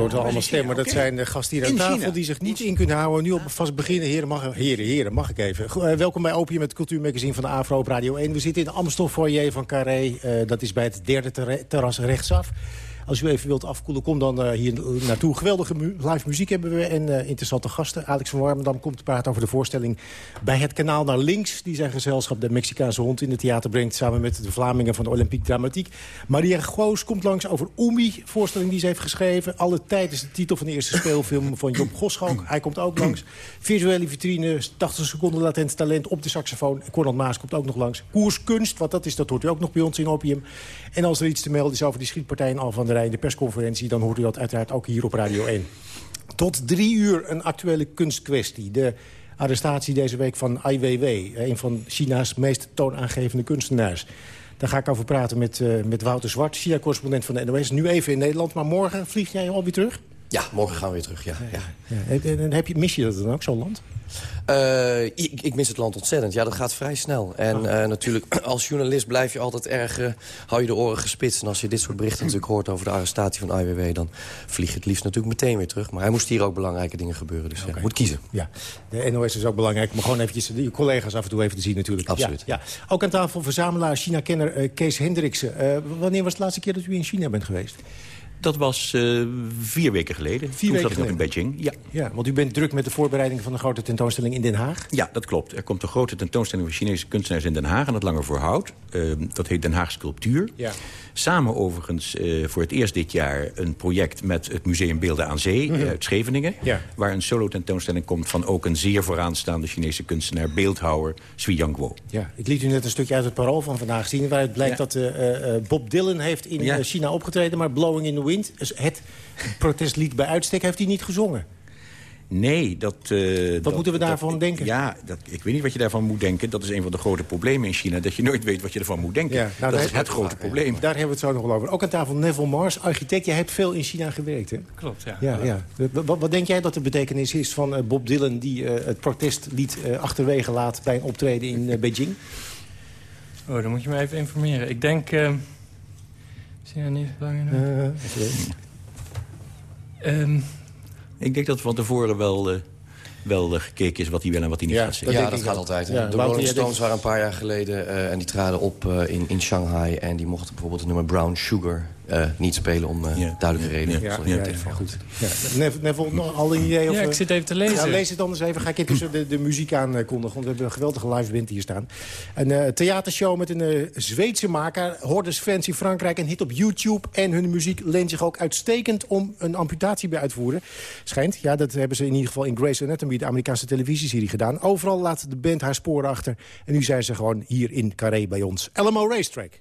Hoort al allemaal stemmen. Dat zijn de gasten hier aan tafel die zich niet in kunnen houden. Nu op vast beginnen. Heren, mag, heren, heren, mag ik even. Go- eh, welkom bij Opium, het cultuurmagazine van de Afro op Radio 1. We zitten in de Amstel foyer van Carré. Eh, dat is bij het derde terra- terras rechtsaf. Als u even wilt afkoelen, kom dan eh, hier naartoe. Geweldige mu- live muziek hebben we en eh, interessante gasten. Alex van Warmerdam komt te praten over de voorstelling bij het kanaal naar links... die zijn gezelschap De Mexicaanse Hond in het theater brengt... samen met de Vlamingen van de Olympique Dramatiek. Maria Goos komt langs over Oemi, voorstelling die ze heeft geschreven. Alle tijd is de titel van de eerste speelfilm van Job Goschalk. Hij komt ook langs. Visuele vitrine, 80 seconden latent talent op de saxofoon. Conrad Maas komt ook nog langs. Koerskunst, wat dat is, dat hoort u ook nog bij ons in Opium. En als er iets te melden is over die schietpartij in Al van Rijn... de persconferentie, dan hoort u dat uiteraard ook hier op Radio 1. Tot drie uur een actuele kunstkwestie. De arrestatie deze week van Ai Weiwei, een van China's meest toonaangevende kunstenaars. Daar ga ik over praten met, eh, met Wouter Zwart, China-correspondent van de NOS. Nu even in Nederland, maar morgen vlieg jij alweer terug? Ja, morgen gaan we weer terug, ja. ja. Ja, en, heb je, mis je dat dan ook, zo'n land? Eh, ik, ik mis het land ontzettend. Ja, dat gaat vrij snel. En eh, natuurlijk, als journalist blijf je altijd erg... eh, hou je de oren gespitst. En als je dit soort berichten natuurlijk hoort over de arrestatie van IWW... dan vlieg je het liefst natuurlijk meteen weer terug. Maar hij moest hier ook belangrijke dingen gebeuren. Dus ja, moet kiezen. Ja, de NOS is ook belangrijk. Maar gewoon eventjes de collega's af en toe even te zien natuurlijk. Absoluut. Ja, ja. Ook aan tafel verzamelaar, China-kenner Kees Hendriksen. Wanneer was de laatste keer dat u in China bent geweest? Dat was eh, vier weken geleden. Vier Toen weken zat ik nog in Beijing. Ja. Ja, want u bent druk met de voorbereiding van de grote tentoonstelling in Den Haag. ja, dat klopt. Er komt een grote tentoonstelling van Chinese kunstenaars in Den Haag... aan het Lange Voorhout. Uh, dat heet Den Haag Sculptuur. Ja. Samen overigens uh, voor het eerst dit jaar een project... met het Museum Beelden aan Zee Mhm. uit Scheveningen. Ja. Waar een solo-tentoonstelling komt van ook een zeer vooraanstaande Chinese kunstenaar... beeldhouwer Sui Yangwo. Ja, ik liet u net een stukje uit het parool van vandaag zien... waaruit blijkt dat eh, eh, Bob Dylan heeft in eh, China opgetreden... maar Blowing in the Wind, dus het protestlied bij uitstek, heeft hij niet gezongen. Nee, dat... eh, dat- moeten we dat- daarvan denken? Ja, dat, ik weet niet wat je daarvan moet denken. Dat is een van de grote problemen in China. Dat je nooit weet wat je ervan moet denken. Ja, nou, dat daar- is het grote probleem. Daar hebben we het zo nog wel over. Ook aan tafel Neville Mars, architect. Jij hebt veel in China gewerkt, hè? Klopt, ja. Ja, ja. Wat, wat denk jij dat de betekenis is van eh, Bob Dylan... die eh, het protestlied eh, achterwege laat bij een optreden in Beijing? Oh, dan moet je me even informeren. Ik denk... eh, China niet belangrijk. Ehm, ik denk dat van tevoren wel, uh, wel uh, gekeken is wat hij wel en wat hij niet ja, gaat zeggen. Ja, dat gaat altijd. Ja, de Rolling Stones waren een paar jaar geleden uh, en die traden op in, in Shanghai. En die mochten bijvoorbeeld het nummer Brown Sugar uh, niet spelen om uh, ja. duidelijke redenen. Ja, ja, ja, goed. Ja. Neville, nog al een idee? Of, ja, ik zit even te lezen. Ja, lees het anders even. Ga ik intussen de, de muziek aankondigen. Want we hebben een geweldige live band hier staan. Een uh, theatershow met een Zweedse maker. Hoorders fans in Frankrijk. Een hit op YouTube. En hun muziek leent zich ook uitstekend om een amputatie bij uitvoeren. Schijnt. Ja, dat hebben ze in ieder geval in Grey's Anatomy, de Amerikaanse televisieserie, gedaan. Overal laat de band haar sporen achter. En nu zijn ze gewoon hier in Carré bij ons. LMO Racetrack.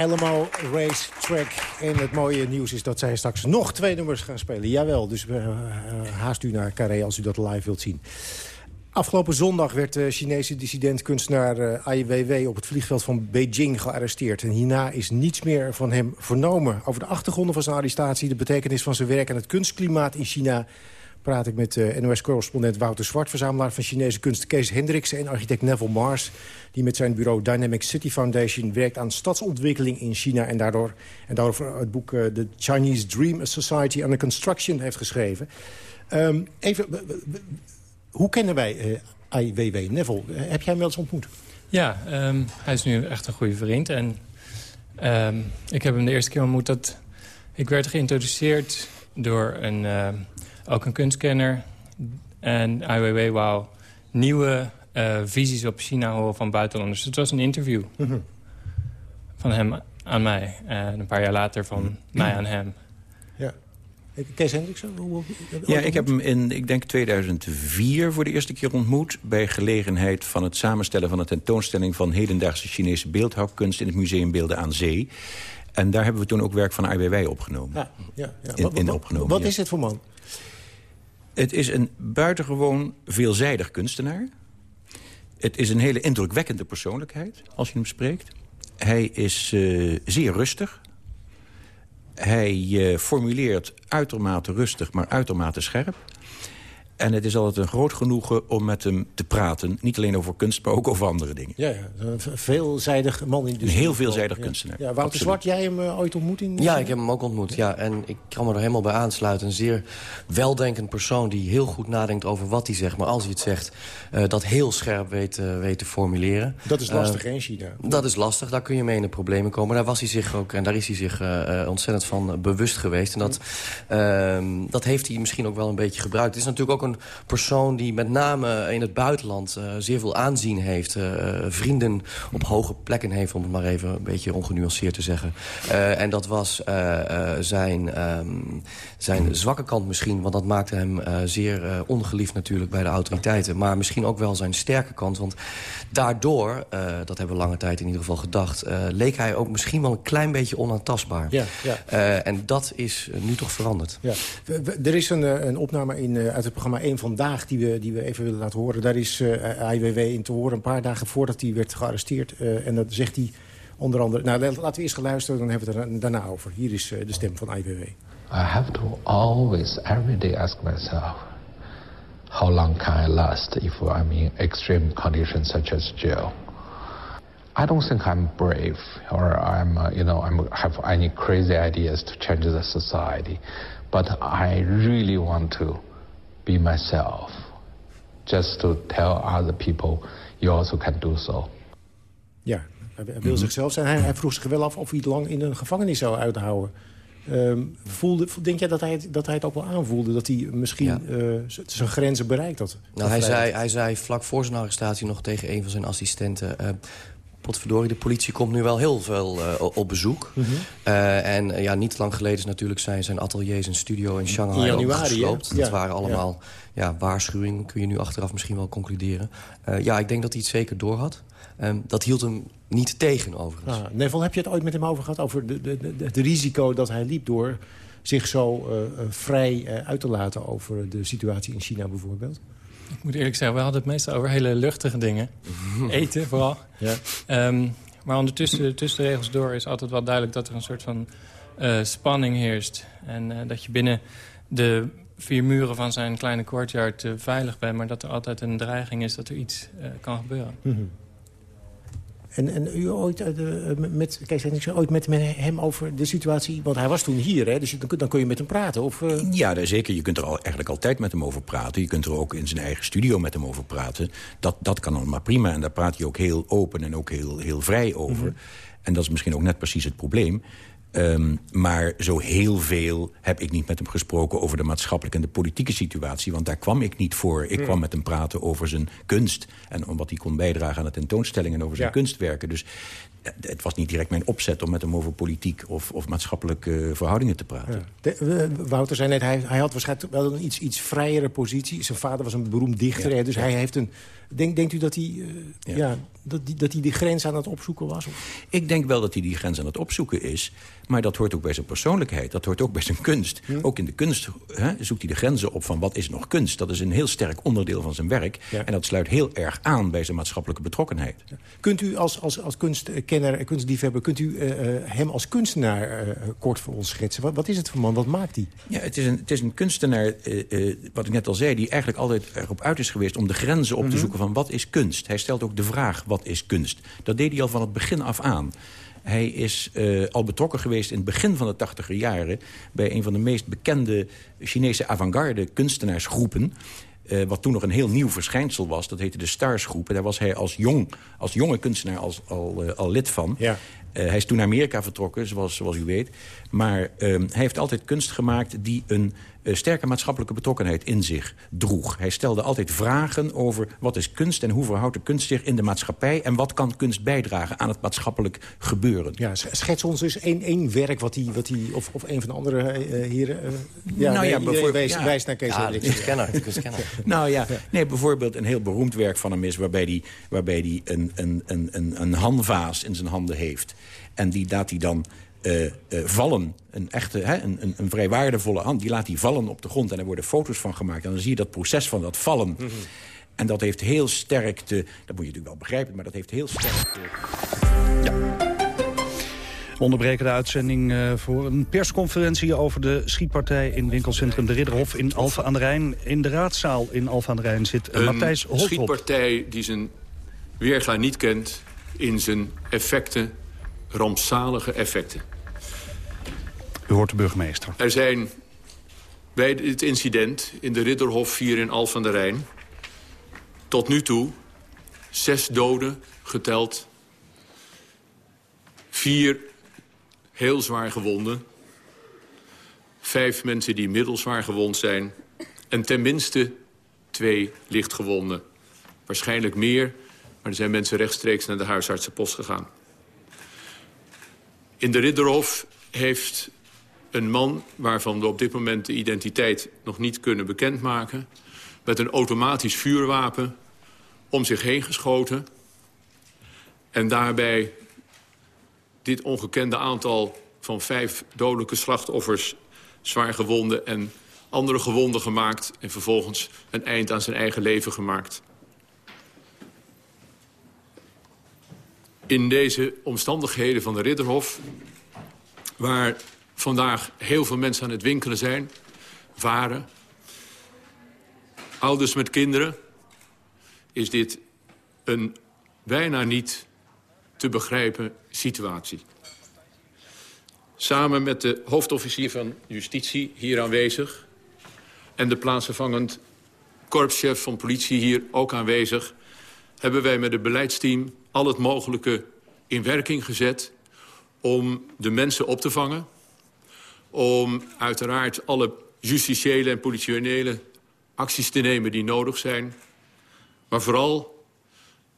Alamo Race Track. En het mooie nieuws is dat zij straks nog twee nummers gaan spelen. Jawel, dus uh, haast u naar Carré als u dat live wilt zien. Afgelopen zondag werd de Chinese dissident-kunstenaar uh, Ai Weiwei... op het vliegveld van Beijing gearresteerd. En hierna is niets meer van hem vernomen. Over de achtergronden van zijn arrestatie, de betekenis van zijn werk... en het kunstklimaat in China praat ik met uh, NOS-correspondent Wouter Zwart... verzamelaar van Chinese kunst Kees Hendricks en architect Neville Mars... die met zijn bureau Dynamic City Foundation werkt aan stadsontwikkeling in China... en daardoor, en daarover het boek uh, The Chinese Dream Society Under Construction heeft geschreven. Um, even, hoe kennen wij uh, Ai Weiwei? Neville, heb jij hem wel eens ontmoet? Ja, um, hij is nu echt een goede vriend. En um, ik heb hem de eerste keer ontmoet dat... Ik werd geïntroduceerd door een ook een kunstkenner. En Ai Weiwei wou nieuwe uh, visies op China horen van buitenlanders. Het was een interview Mhm. van hem aan mij. En een paar jaar later van Mhm. mij aan hem. Ja. Kees Hendriksen? Hoe, Ja, ik heb hem in, ik denk 2004 voor de eerste keer ontmoet... bij gelegenheid van het samenstellen van een tentoonstelling... van hedendaagse Chinese beeldhouwkunst in het Museum Beelden aan Zee. En daar hebben we toen ook werk van Ai Weiwei opgenomen. Ja, ja, ja. In, Wat- in wat- opgenomen, Wat ja. is dit voor man? Het is een buitengewoon veelzijdig kunstenaar. Het is een hele indrukwekkende persoonlijkheid, als je hem spreekt. Hij is eh, zeer rustig. Hij eh, formuleert uitermate rustig, maar uitermate scherp. En het is altijd een groot genoegen om met hem te praten. Niet alleen over kunst, maar ook over andere dingen. Ja, ja. Een veelzijdig man. In een heel veelzijdig kunstenaar. Ja, Wouter Absoluut. Zwart, jij hem uh, ooit ontmoet in... Ja, ik heb hem ook ontmoet. Ja, en ik kan me er helemaal bij aansluiten. Een zeer weldenkend persoon die heel goed nadenkt over wat hij zegt. Maar als hij het zegt, uh, dat heel scherp weet, uh, weet te formuleren. Dat is lastig, hè, in China? Dat is lastig. Daar kun je mee in de problemen komen. Daar was hij zich ook, en daar is hij zich ontzettend van bewust geweest. En dat, ehm, dat heeft hij misschien ook wel een beetje gebruikt. Het is natuurlijk ook een persoon die met name in het buitenland uh, zeer veel aanzien heeft. Uh, vrienden op hoge plekken heeft, om het maar even een beetje ongenuanceerd te zeggen. En dat was zijn, um, zijn zwakke kant misschien. Want dat maakte hem zeer ongeliefd natuurlijk bij de autoriteiten. Maar misschien ook wel zijn sterke kant. Want daardoor, dat hebben we lange tijd in ieder geval gedacht... leek hij ook misschien wel een klein beetje onaantastbaar. Ja, ja. en dat is nu toch veranderd. Ja. Er is een, een opname in, uit het programma 1 Vandaag... Die we, die we even willen laten horen. Daar is uh, IWW in te horen een paar dagen voordat hij werd gearresteerd. Uh, en dat zegt hij onder andere... Nou, laten we eerst gaan luisteren, dan hebben we het er daarna over. Hier is uh, de stem van IWW. I have to always, every day ask myself... How long can I last if I'm in extreme conditions such as jail? I don't think I'm brave or I'm, uh, you know, I have any crazy ideas to change the society. But I really want to be myself. Just to tell other people, you also can do so. Ja, hij wil mm -hmm. zichzelf zijn. Hij, hij, vroeg zich wel af of hij het lang in een gevangenis zou uithouden. Um, voelde, denk jij dat hij, het, dat hij het ook wel aanvoelde? Dat hij misschien ja. uh, zijn grenzen bereikt had? Nou, hij, zei, hij zei vlak voor zijn arrestatie nog tegen een van zijn assistenten... Uh, potverdorie, de politie komt nu wel heel veel uh, op bezoek. Mm -hmm. uh, en uh, ja, niet lang geleden is natuurlijk zijn, zijn ateliers en studio in Shanghai in januari, gesloopt. Ja. Dat waren allemaal ja. ja. waarschuwingen, kun je nu achteraf misschien wel concluderen. ja, ik denk dat hij het zeker door had. Um, dat hield hem niet tegen, overigens. Ah, heb je het ooit met hem over gehad? Over de, de, de, het risico dat hij liep door zich zo vrij uit te laten... over de situatie in China bijvoorbeeld? Ik moet eerlijk zeggen, we hadden het meestal over hele luchtige dingen. Eten vooral. Ja. Um, maar ondertussen, tussen de regels door is altijd wel duidelijk... dat er een soort van uh, spanning heerst. En uh, dat je binnen de vier muren van zijn kleine courtyard uh, veilig bent... maar dat er altijd een dreiging is dat er iets kan gebeuren. Mm -hmm. En, en u ooit, uh, met, Kees ooit met, met hem over de situatie... want hij was toen hier, hè, dus dan, dan kun je met hem praten? Of, uh... Ja, zeker. Je kunt er al, eigenlijk altijd met hem over praten. Je kunt er ook in zijn eigen studio met hem over praten. Dat, dat kan allemaal prima. En daar praat hij ook heel open en ook heel, heel vrij over. Mm -hmm. En dat is misschien ook net precies het probleem. Um, maar zo heel veel heb ik niet met hem gesproken... over de maatschappelijke en de politieke situatie. Want daar kwam ik niet voor. Ik Hmm. kwam met hem praten over zijn kunst... en om wat hij kon bijdragen aan de tentoonstelling... en over zijn Ja. kunstwerken. Dus het was niet direct mijn opzet om met hem over politiek... of, of maatschappelijke verhoudingen te praten. Ja. De, uh, Wouter zei net, hij, hij had waarschijnlijk wel een iets, iets vrijere positie. Zijn vader was een beroemd dichter, Ja. dus hij heeft een... Denk, denkt u dat hij, uh, ja. Ja. dat, die, dat hij die grens aan het opzoeken was? Of? Ik denk wel dat hij die grens aan het opzoeken is. Maar dat hoort ook bij zijn persoonlijkheid. Dat hoort ook bij zijn kunst. Ook in de kunst hè, zoekt hij de grenzen op van wat is nog kunst. Dat is een heel sterk onderdeel van zijn werk. Ja. En dat sluit heel erg aan bij zijn maatschappelijke betrokkenheid. Kunt u als, als, als kunstkenner en kunstliefhebber... kunt u uh, hem als kunstenaar uh, kort voor ons schetsen? Wat, wat is het voor man? Wat maakt hij? Ja, het is een, het is een kunstenaar, wat ik net al zei... die eigenlijk altijd erop uit is geweest om de grenzen op te Mhm. zoeken... van wat is kunst? Hij stelt ook de vraag, wat is kunst? Dat deed hij al van het begin af aan. Hij is uh, al betrokken geweest in het begin van de tachtiger jaren... bij een van de meest bekende Chinese avant-garde kunstenaarsgroepen... Uh, wat toen nog een heel nieuw verschijnsel was. Dat heette de Starsgroep. En daar was hij als, jong, als jonge kunstenaar als, al, uh, al lid van. Ja. Uh, hij is toen naar Amerika vertrokken, zoals, zoals u weet. Maar hij heeft altijd kunst gemaakt die een sterke maatschappelijke betrokkenheid in zich droeg. Hij stelde altijd vragen over wat is kunst en hoe verhoudt de kunst zich in de maatschappij... en wat kan kunst bijdragen aan het maatschappelijk gebeuren. Ja, schets ons eens één, één werk wat hij, wat hij, of, of een van de andere uh, heren... Uh, ja, nou nee, ja, bijvoorbeeld wijst, ja. wijst naar Kees Ja, kunstkenner. nou ja, nee, bijvoorbeeld een heel beroemd werk van hem is... waarbij hij waarbij die een, een, een, een, een handvaas in zijn handen heeft. En die laat hij dan uh, uh, vallen. Een echte, hè, een, een, een vrij waardevolle hand. Die laat hij vallen op de grond. En er worden foto's van gemaakt. En dan zie je dat proces van dat vallen. Mm -hmm. En dat heeft heel sterk te... Dat moet je natuurlijk wel begrijpen, maar dat heeft heel sterk te... Ja. We onderbreken de uitzending eh, voor een persconferentie over de schietpartij in winkelcentrum De Ridderhof in Alphen aan de Rijn. In de raadzaal in Alphen aan de Rijn zit uh, Matthijs Holtrop. Een schietpartij die zijn weerga niet kent in zijn effecten, rampzalige effecten. U hoort de burgemeester. Er zijn bij dit incident in de Ridderhof 4 in Alphen aan de Rijn... tot nu toe zes doden geteld Vier heel zwaar gewonden. Vijf mensen die middelzwaar gewond zijn. En tenminste twee lichtgewonden. Waarschijnlijk meer, maar er zijn mensen rechtstreeks naar de huisartsenpost gegaan. In de Ridderhof heeft een man, waarvan we op dit moment de identiteit nog niet kunnen bekendmaken... met een automatisch vuurwapen om zich heen geschoten... en daarbij dit ongekende aantal van vijf dodelijke slachtoffers... zwaar gewonden en andere gewonden gemaakt... en vervolgens een eind aan zijn eigen leven gemaakt. In deze omstandigheden van de Ridderhof... waar vandaag heel veel mensen aan het winkelen zijn, waren... ouders met kinderen, is dit een bijna niet te begrijpen situatie. Samen met de hoofdofficier van justitie hier aanwezig... en de plaatsvervangend korpschef van politie hier ook aanwezig... hebben wij met het beleidsteam al het mogelijke in werking gezet... om de mensen op te vangen. Om uiteraard alle justitiële en politiële acties te nemen die nodig zijn. Maar vooral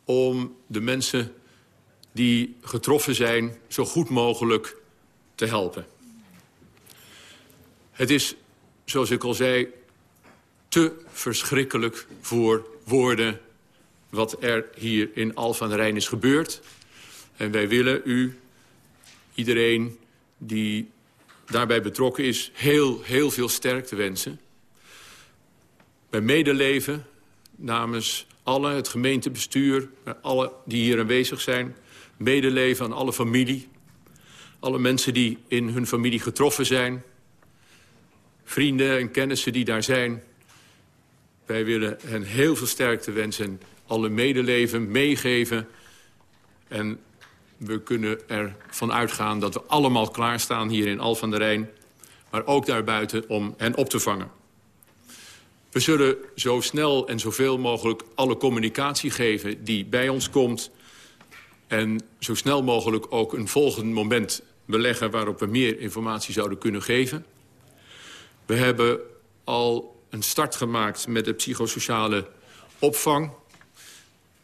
om de mensen die getroffen zijn zo goed mogelijk te helpen. Het is, zoals ik al zei, te verschrikkelijk voor woorden... wat er hier in Alphen aan Rijn is gebeurd. En wij willen u, iedereen die daarbij betrokken is... heel, heel veel sterkte wensen. Bij medeleven namens alle, het gemeentebestuur... alle die hier aanwezig zijn medeleven aan alle familie. Alle mensen die in hun familie getroffen zijn. Vrienden en kennissen die daar zijn. Wij willen hen heel veel sterkte wensen. Alle medeleven meegeven. En we kunnen ervan uitgaan dat we allemaal klaarstaan hier in Al van der Rijn. Maar ook daarbuiten om hen op te vangen. We zullen zo snel en zoveel mogelijk alle communicatie geven die bij ons komt en zo snel mogelijk ook een volgend moment beleggen... waarop we meer informatie zouden kunnen geven. We hebben al een start gemaakt met de psychosociale opvang.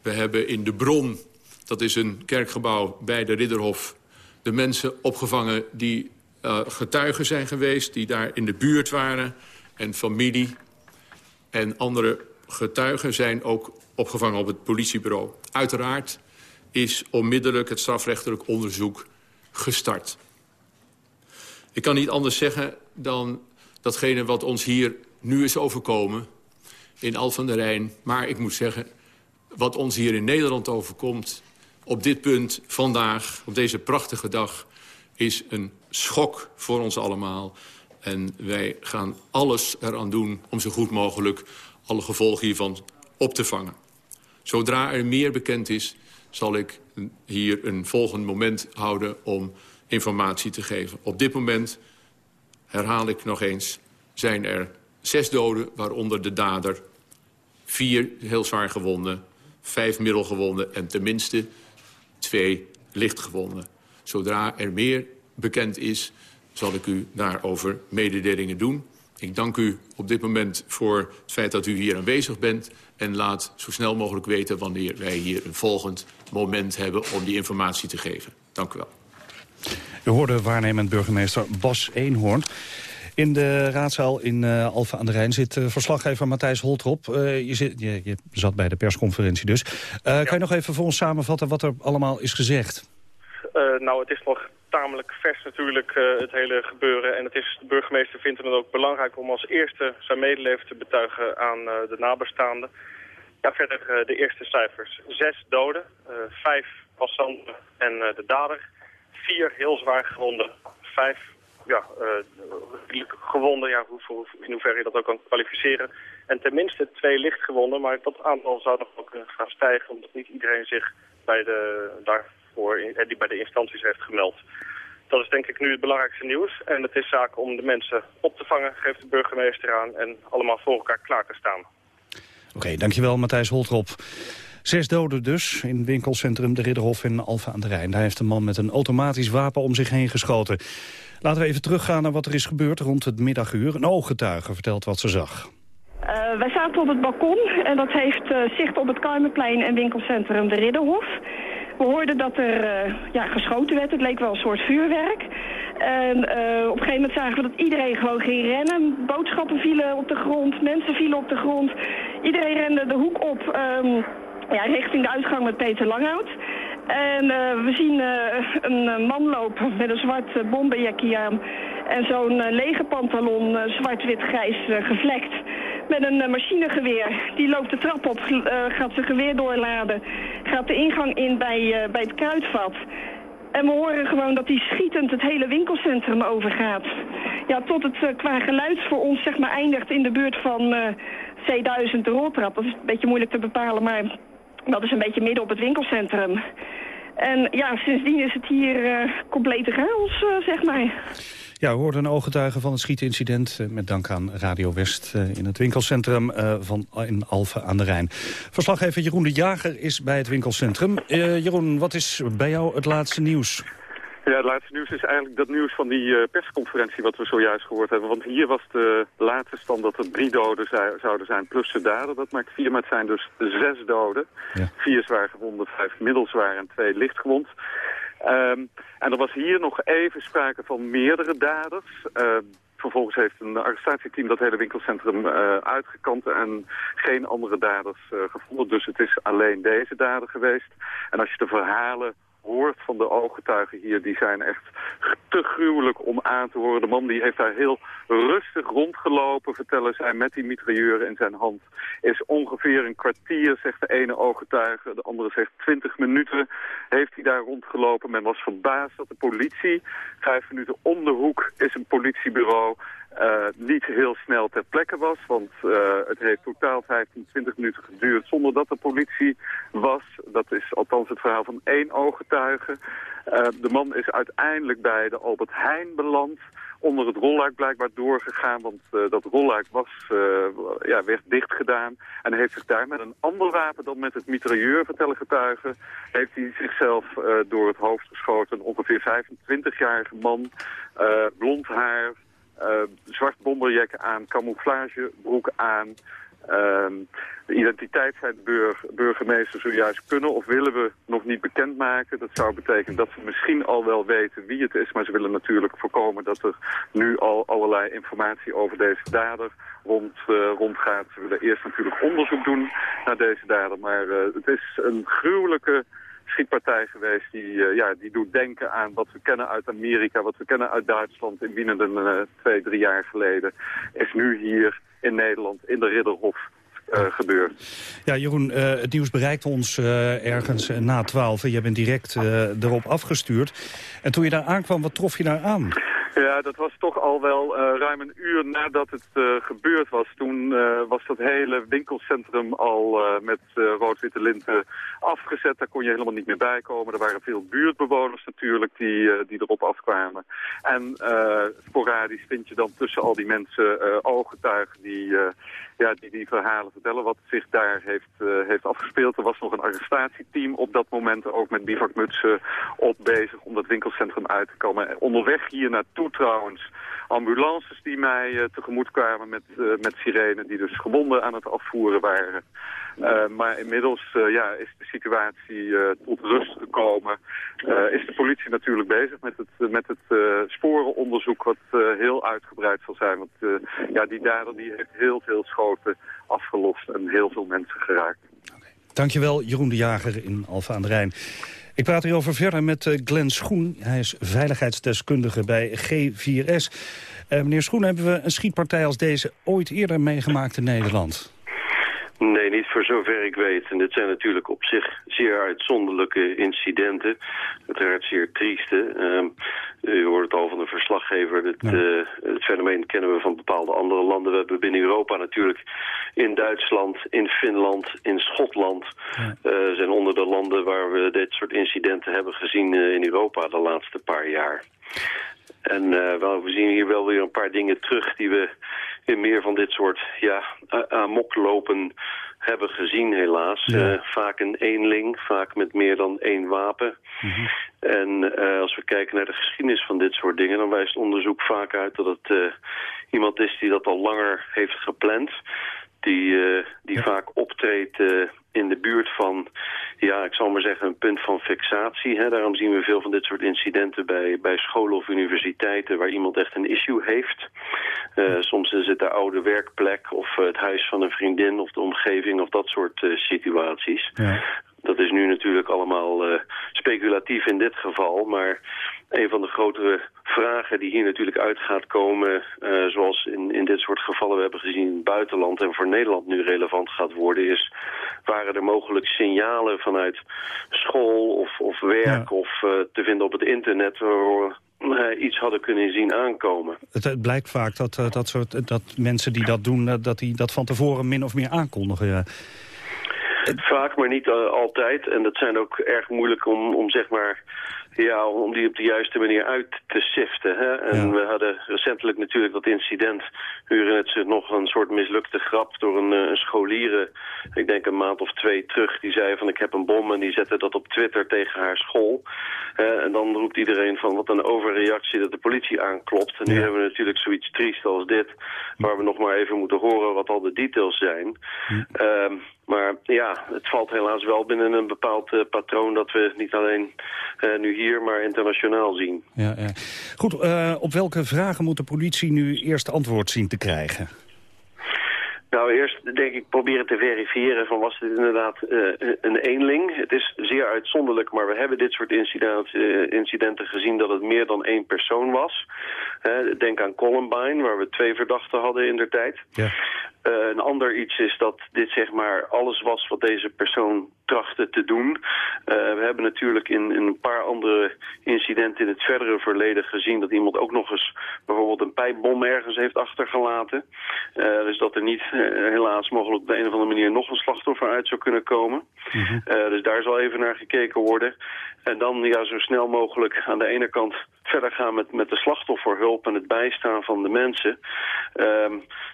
We hebben in de Bron, dat is een kerkgebouw bij de Ridderhof... de mensen opgevangen die uh, getuigen zijn geweest... die daar in de buurt waren en familie. En andere getuigen zijn ook opgevangen op het politiebureau. Uiteraard is onmiddellijk het strafrechtelijk onderzoek gestart. Ik kan niet anders zeggen dan datgene wat ons hier nu is overkomen in Al van der Rijn. Maar ik moet zeggen, wat ons hier in Nederland overkomt... op dit punt vandaag, op deze prachtige dag... is een schok voor ons allemaal. En wij gaan alles eraan doen om zo goed mogelijk... alle gevolgen hiervan op te vangen. Zodra er meer bekend is, zal ik hier een volgend moment houden om informatie te geven. Op dit moment, herhaal ik nog eens, zijn er zes doden, waaronder de dader. Vier heel zwaar gewonden, vijf middelgewonden en tenminste twee lichtgewonden. Zodra er meer bekend is, zal ik u daarover mededelingen doen. Ik dank u op dit moment voor het feit dat u hier aanwezig bent... en laat zo snel mogelijk weten wanneer wij hier een volgend moment hebben... om die informatie te geven. Dank u wel. U hoorde waarnemend burgemeester Bas Eenhoorn. In de raadzaal in uh, Alphen aan de Rijn zit uh, verslaggever Matthijs Holtrop. Uh, je, zit, je, je, zat bij de persconferentie dus. Ja. Kan je nog even voor ons samenvatten wat er allemaal is gezegd? nou, het is nog tamelijk vers natuurlijk het hele gebeuren. En het is, de burgemeester vindt het ook belangrijk om als eerste zijn medeleven te betuigen aan de nabestaanden. Ja, verder de eerste cijfers. Zes doden, vijf passanten en de dader. vier heel zwaar gewonden, vijf ja, uh, gewonden, ja, in hoeverre je dat ook kan kwalificeren. En tenminste twee lichtgewonden, maar dat aantal zou nog ook gaan stijgen... omdat niet iedereen zich bij de, daarvoor in, die bij de instanties heeft gemeld. Dat is denk ik nu het belangrijkste nieuws. En het is zaak om de mensen op te vangen, geeft de burgemeester aan... en allemaal voor elkaar klaar te staan. Oké, dankjewel Matthijs Holtrop. Zes doden dus in winkelcentrum De Ridderhof in Alfa aan de Rijn. Daar heeft een man met een automatisch wapen om zich heen geschoten. Laten we even teruggaan naar wat er is gebeurd rond het middaguur. Een ooggetuige vertelt wat ze zag. Uh, wij zaten op het balkon en dat heeft uh, zicht op het Kuimerplein en winkelcentrum De Ridderhof. We hoorden dat er uh, ja, geschoten werd. Het leek wel een soort vuurwerk. En op een gegeven moment zagen we dat iedereen gewoon ging rennen. Boodschappen vielen op de grond, mensen vielen op de grond. Iedereen rende de hoek op um, ja, richting de uitgang met Peter Langhout. En uh, we zien uh, een man lopen met een zwart uh, bomberjackie aan. En zo'n lege pantalon, zwart-wit-grijs gevlekt. Met een machinegeweer. Die loopt de trap op, gaat zijn geweer doorladen. Gaat de ingang in bij, bij het kruidvat. En we horen gewoon dat hij schietend het hele winkelcentrum overgaat. Ja, tot het qua geluid voor ons zeg maar eindigt in de buurt van C1000 de roltrap. Dat is een beetje moeilijk te bepalen, maar dat is een beetje midden op het winkelcentrum. En ja, sindsdien is het hier uh, complete chaos, uh, zeg maar. Ja, we hoorden een ooggetuige van het schietincident... met dank aan Radio West in het winkelcentrum van in Alphen aan de Rijn. Verslaggever Jeroen de Jager is bij het winkelcentrum. Jeroen, wat is bij jou het laatste nieuws? Ja, het laatste nieuws is eigenlijk dat nieuws van die uh, persconferentie wat we zojuist gehoord hebben. Want hier was de laatste stand dat er drie doden zouden zijn plus de dader. Dat maakt vier, maar het zijn dus zes doden. Ja. Vier zwaar gewonden, vijf middelzwaar en twee lichtgewond. Um, en er was hier nog even sprake van meerdere daders. Uh, vervolgens heeft een arrestatieteam dat hele winkelcentrum uh, uitgekant en geen andere daders uh, gevonden. Dus het is alleen deze dader geweest. En als je de verhalen hoort van de ooggetuigen hier, die zijn echt te gruwelijk om aan te horen. De man die heeft daar heel rustig rondgelopen, vertellen zij, met die mitrailleur in zijn hand. Is ongeveer een kwartier, zegt de ene ooggetuige, de andere zegt twintig minuten heeft hij daar rondgelopen. Men was verbaasd dat de politie, vijf minuten om de hoek is een politiebureau, uh, niet heel snel ter plekke was. Want uh, het heeft totaal 15, 20 minuten geduurd zonder dat de politie was. Dat is althans het verhaal van één ooggetuige. Uh, de man is uiteindelijk bij de Albert Heijn beland onder het rolluik blijkbaar doorgegaan, want dat rolluik was, ja, werd dichtgedaan. En heeft zich daar met een ander wapen dan met het mitrailleur, vertellen getuigen, heeft hij zichzelf door het hoofd geschoten. Een ongeveer 25-jarige man, blond haar, zwart bomberjack aan, camouflagebroek aan. Uh, de identiteit van de burg, burgemeester zojuist kunnen of willen we nog niet bekendmaken. Dat zou betekenen dat ze misschien al wel weten wie het is. Maar ze willen natuurlijk voorkomen dat er nu al allerlei informatie over deze dader rond, uh, rondgaat. Ze willen eerst natuurlijk onderzoek doen naar deze dader. Maar uh, het is een gruwelijke schietpartij geweest die, uh, ja, die doet denken aan wat we kennen uit Amerika, wat we kennen uit Duitsland in Wienenden uh, twee, drie jaar geleden. Is nu hier in Nederland, in de Ridderhof, uh, gebeurd. Ja, Jeroen, het nieuws bereikt ons ergens na twaalf. Je bent direct erop afgestuurd. En toen je daar aankwam, wat trof je daar aan? Ja, dat was toch al wel uh, ruim een uur nadat het uh, gebeurd was. Toen uh, was dat hele winkelcentrum al met rood-witte linten afgezet. Daar kon je helemaal niet meer bij komen. Er waren veel buurtbewoners natuurlijk die, die erop afkwamen. En sporadisch vind je dan tussen al die mensen ooggetuigen die, ja, die die verhalen vertellen wat zich daar heeft, heeft afgespeeld. Er was nog een arrestatieteam op dat moment ook met bivakmutsen op bezig om dat winkelcentrum uit te komen. Onderweg hier naartoe trouwens ambulances die mij uh, tegemoet kwamen met, uh, met sirene die dus gewonden aan het afvoeren waren. Uh, maar inmiddels ja, is de situatie tot rust gekomen. is de politie natuurlijk bezig met het, met het sporenonderzoek wat heel uitgebreid zal zijn. Want ja, die dader die heeft heel veel schoten afgelost en heel veel mensen geraakt. Dankjewel Jeroen de Jager in Alfa aan de Rijn. Ik praat hierover verder met Glenn Schoen. Hij is veiligheidsdeskundige bij G4S. Uh, meneer Schoen, hebben we een schietpartij als deze ooit eerder meegemaakt in Nederland? Nee, niet voor zover ik weet. En dit zijn natuurlijk op zich zeer uitzonderlijke incidenten. Uiteraard zeer trieste. Ehm, u hoort het al van de verslaggever. Het, eh, het fenomeen kennen we van bepaalde andere landen. We hebben binnen Europa natuurlijk in Duitsland, in Finland, in Schotland... eh, zijn onder de landen waar we dit soort incidenten hebben gezien eh, in Europa de laatste paar jaar. En wel, we zien hier wel weer een paar dingen terug die we in meer van dit soort ja, amoklopen hebben gezien helaas. Ja. Eh, vaak een eenling, vaak met meer dan één wapen. En eh, als we kijken naar de geschiedenis van dit soort dingen... dan wijst onderzoek vaak uit dat het eh, iemand is die dat al langer heeft gepland. Die, die vaak optreedt in de buurt van, ja, ik zal maar zeggen, een punt van fixatie. Hè. Daarom zien we veel van dit soort incidenten bij, bij scholen of universiteiten... waar iemand echt een issue heeft. Eh, soms is het de oude werkplek of eh, het huis van een vriendin... of de omgeving of dat soort eh, situaties. Dat is nu natuurlijk allemaal speculatief in dit geval, maar een van de grotere vragen die hier natuurlijk uit gaat komen, eh, zoals in, in dit soort gevallen we hebben gezien in het buitenland en voor Nederland nu relevant gaat worden, is waren er mogelijk signalen vanuit school of, of werk of eh, te vinden op het internet waar we eh, iets hadden kunnen zien aankomen. Het, het blijkt vaak dat, dat, soort, dat mensen die dat doen, dat die dat van tevoren min of meer aankondigen. Ja. Vaak, maar niet altijd. En dat zijn ook erg moeilijk om, om zeg maar... Ja, om die op de juiste manier uit te siften. Hè? En we hadden recentelijk natuurlijk dat incident... huren het nog een soort mislukte grap door een, eh, een scholieren... ik denk een maand of twee terug, die zei van ik heb een bom... en die zette dat op Twitter tegen haar school. Eh, en dan roept iedereen van wat een overreactie dat de politie aanklopt. En nu hebben we natuurlijk zoiets triest als dit... waar we nog maar even moeten horen wat al de details zijn. Ehm, maar ja, het valt helaas wel binnen een bepaald eh, patroon... dat we niet alleen eh, nu hier, maar internationaal zien. Ja, ja. Goed, eh, op welke vragen moet de politie nu eerst antwoord zien te krijgen? Nou, eerst denk ik proberen te verifiëren van was dit inderdaad eh, een eenling. Het is zeer uitzonderlijk, maar we hebben dit soort incidenten, eh, incidenten gezien dat het meer dan één persoon was. Denk aan Columbine, waar we twee verdachten hadden in der tijd. Ja. Eh, een ander iets is dat dit zeg maar alles was wat deze persoon trachtte te doen. Eh, we hebben natuurlijk in, in een paar andere incidenten in het verdere verleden gezien dat iemand ook nog eens bijvoorbeeld een pijpbom ergens heeft achtergelaten. Eh, dus dat er niet helaas mogelijk op de een of andere manier nog een slachtoffer uit zou kunnen komen. Eh, dus daar zal even naar gekeken worden. En dan ja, zo snel mogelijk aan de ene kant verder gaan met, met de slachtofferhulp en het bijstaan van de mensen. Ehm,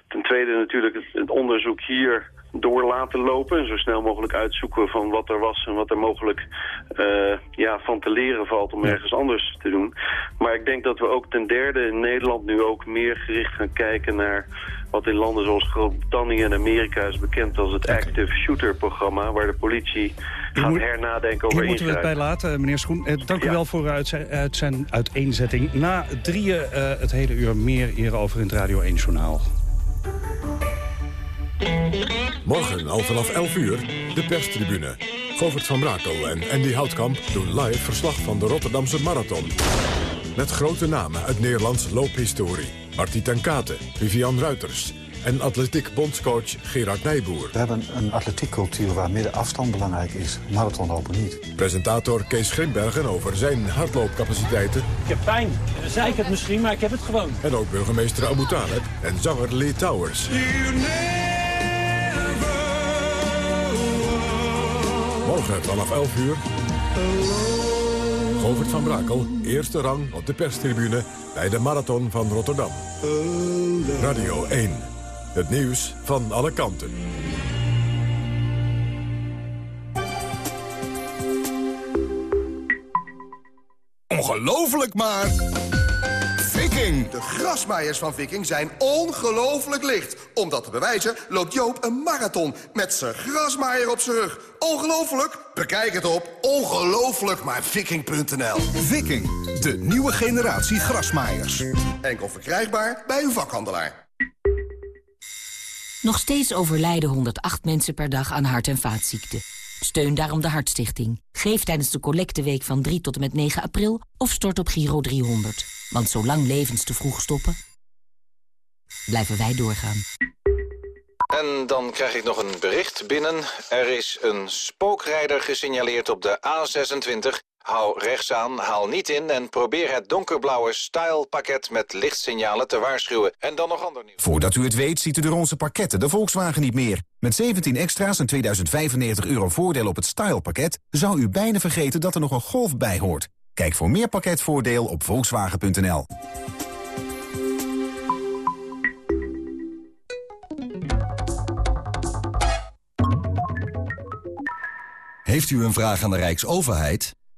ten tweede natuurlijk het, het onderzoek hier door laten lopen. En zo snel mogelijk uitzoeken van wat er was en wat er mogelijk eh, ja, van te leren valt om ergens anders te doen. Maar ik denk dat we ook ten derde in Nederland nu ook meer gericht gaan kijken naar wat in landen zoals Groot-Brittannië en Amerika is bekend als het Active Shooter programma, waar de politie gaat moet- hernadenken over Hier moeten we het bij laten, meneer Schoen. Eh, dank u wel voor uit zijn uiteenzetting. Na drieën eh, het hele uur meer hierover in het Radio 1 Journaal. Morgen al vanaf 11 uur de perstribune. Govert van Brakel en Andy Houtkamp doen live verslag van de Rotterdamse Marathon. Met grote namen uit Nederlands loophistorie. Martie ten Kate, Vivian Ruiters en atletiek bondscoach Gerard Nijboer. We hebben een atletiekcultuur waar middenafstand belangrijk is. Marathonlopen niet. Presentator Kees Grimbergen over zijn hardloopcapaciteiten. Ik heb pijn. Dan zei ik het misschien, maar ik heb het gewoon. En ook burgemeester Abu Taleb en zanger Lee Towers. Morgen vanaf 11 uur. Govert van Brakel, eerste rang op de perstribune bij de Marathon van Rotterdam. Radio 1. Het nieuws van alle kanten. Ongelooflijk maar... Viking! De grasmaaiers van Viking zijn ongelooflijk licht. Om dat te bewijzen loopt Joop een marathon met zijn grasmaaier op zijn rug. Ongelooflijk? Bekijk het op ongelooflijkmaarviking.nl Viking, de nieuwe generatie grasmaaiers. Enkel verkrijgbaar bij uw vakhandelaar. Nog steeds overlijden 108 mensen per dag aan hart- en vaatziekten. Steun daarom de Hartstichting. Geef tijdens de collecteweek van 3 tot en met 9 april of stort op Giro 300. Want zolang levens te vroeg stoppen, blijven wij doorgaan. En dan krijg ik nog een bericht binnen. Er is een spookrijder gesignaleerd op de A26. Hou rechts aan, haal niet in en probeer het donkerblauwe style-pakket met lichtsignalen te waarschuwen. En dan nog ander nieuws. Voordat u het weet ziet u de onze pakketten de Volkswagen niet meer. Met 17 extra's en 2095 euro voordeel op het style-pakket... zou u bijna vergeten dat er nog een golf bij hoort. Kijk voor meer pakketvoordeel op volkswagen.nl. Heeft u een vraag aan de Rijksoverheid?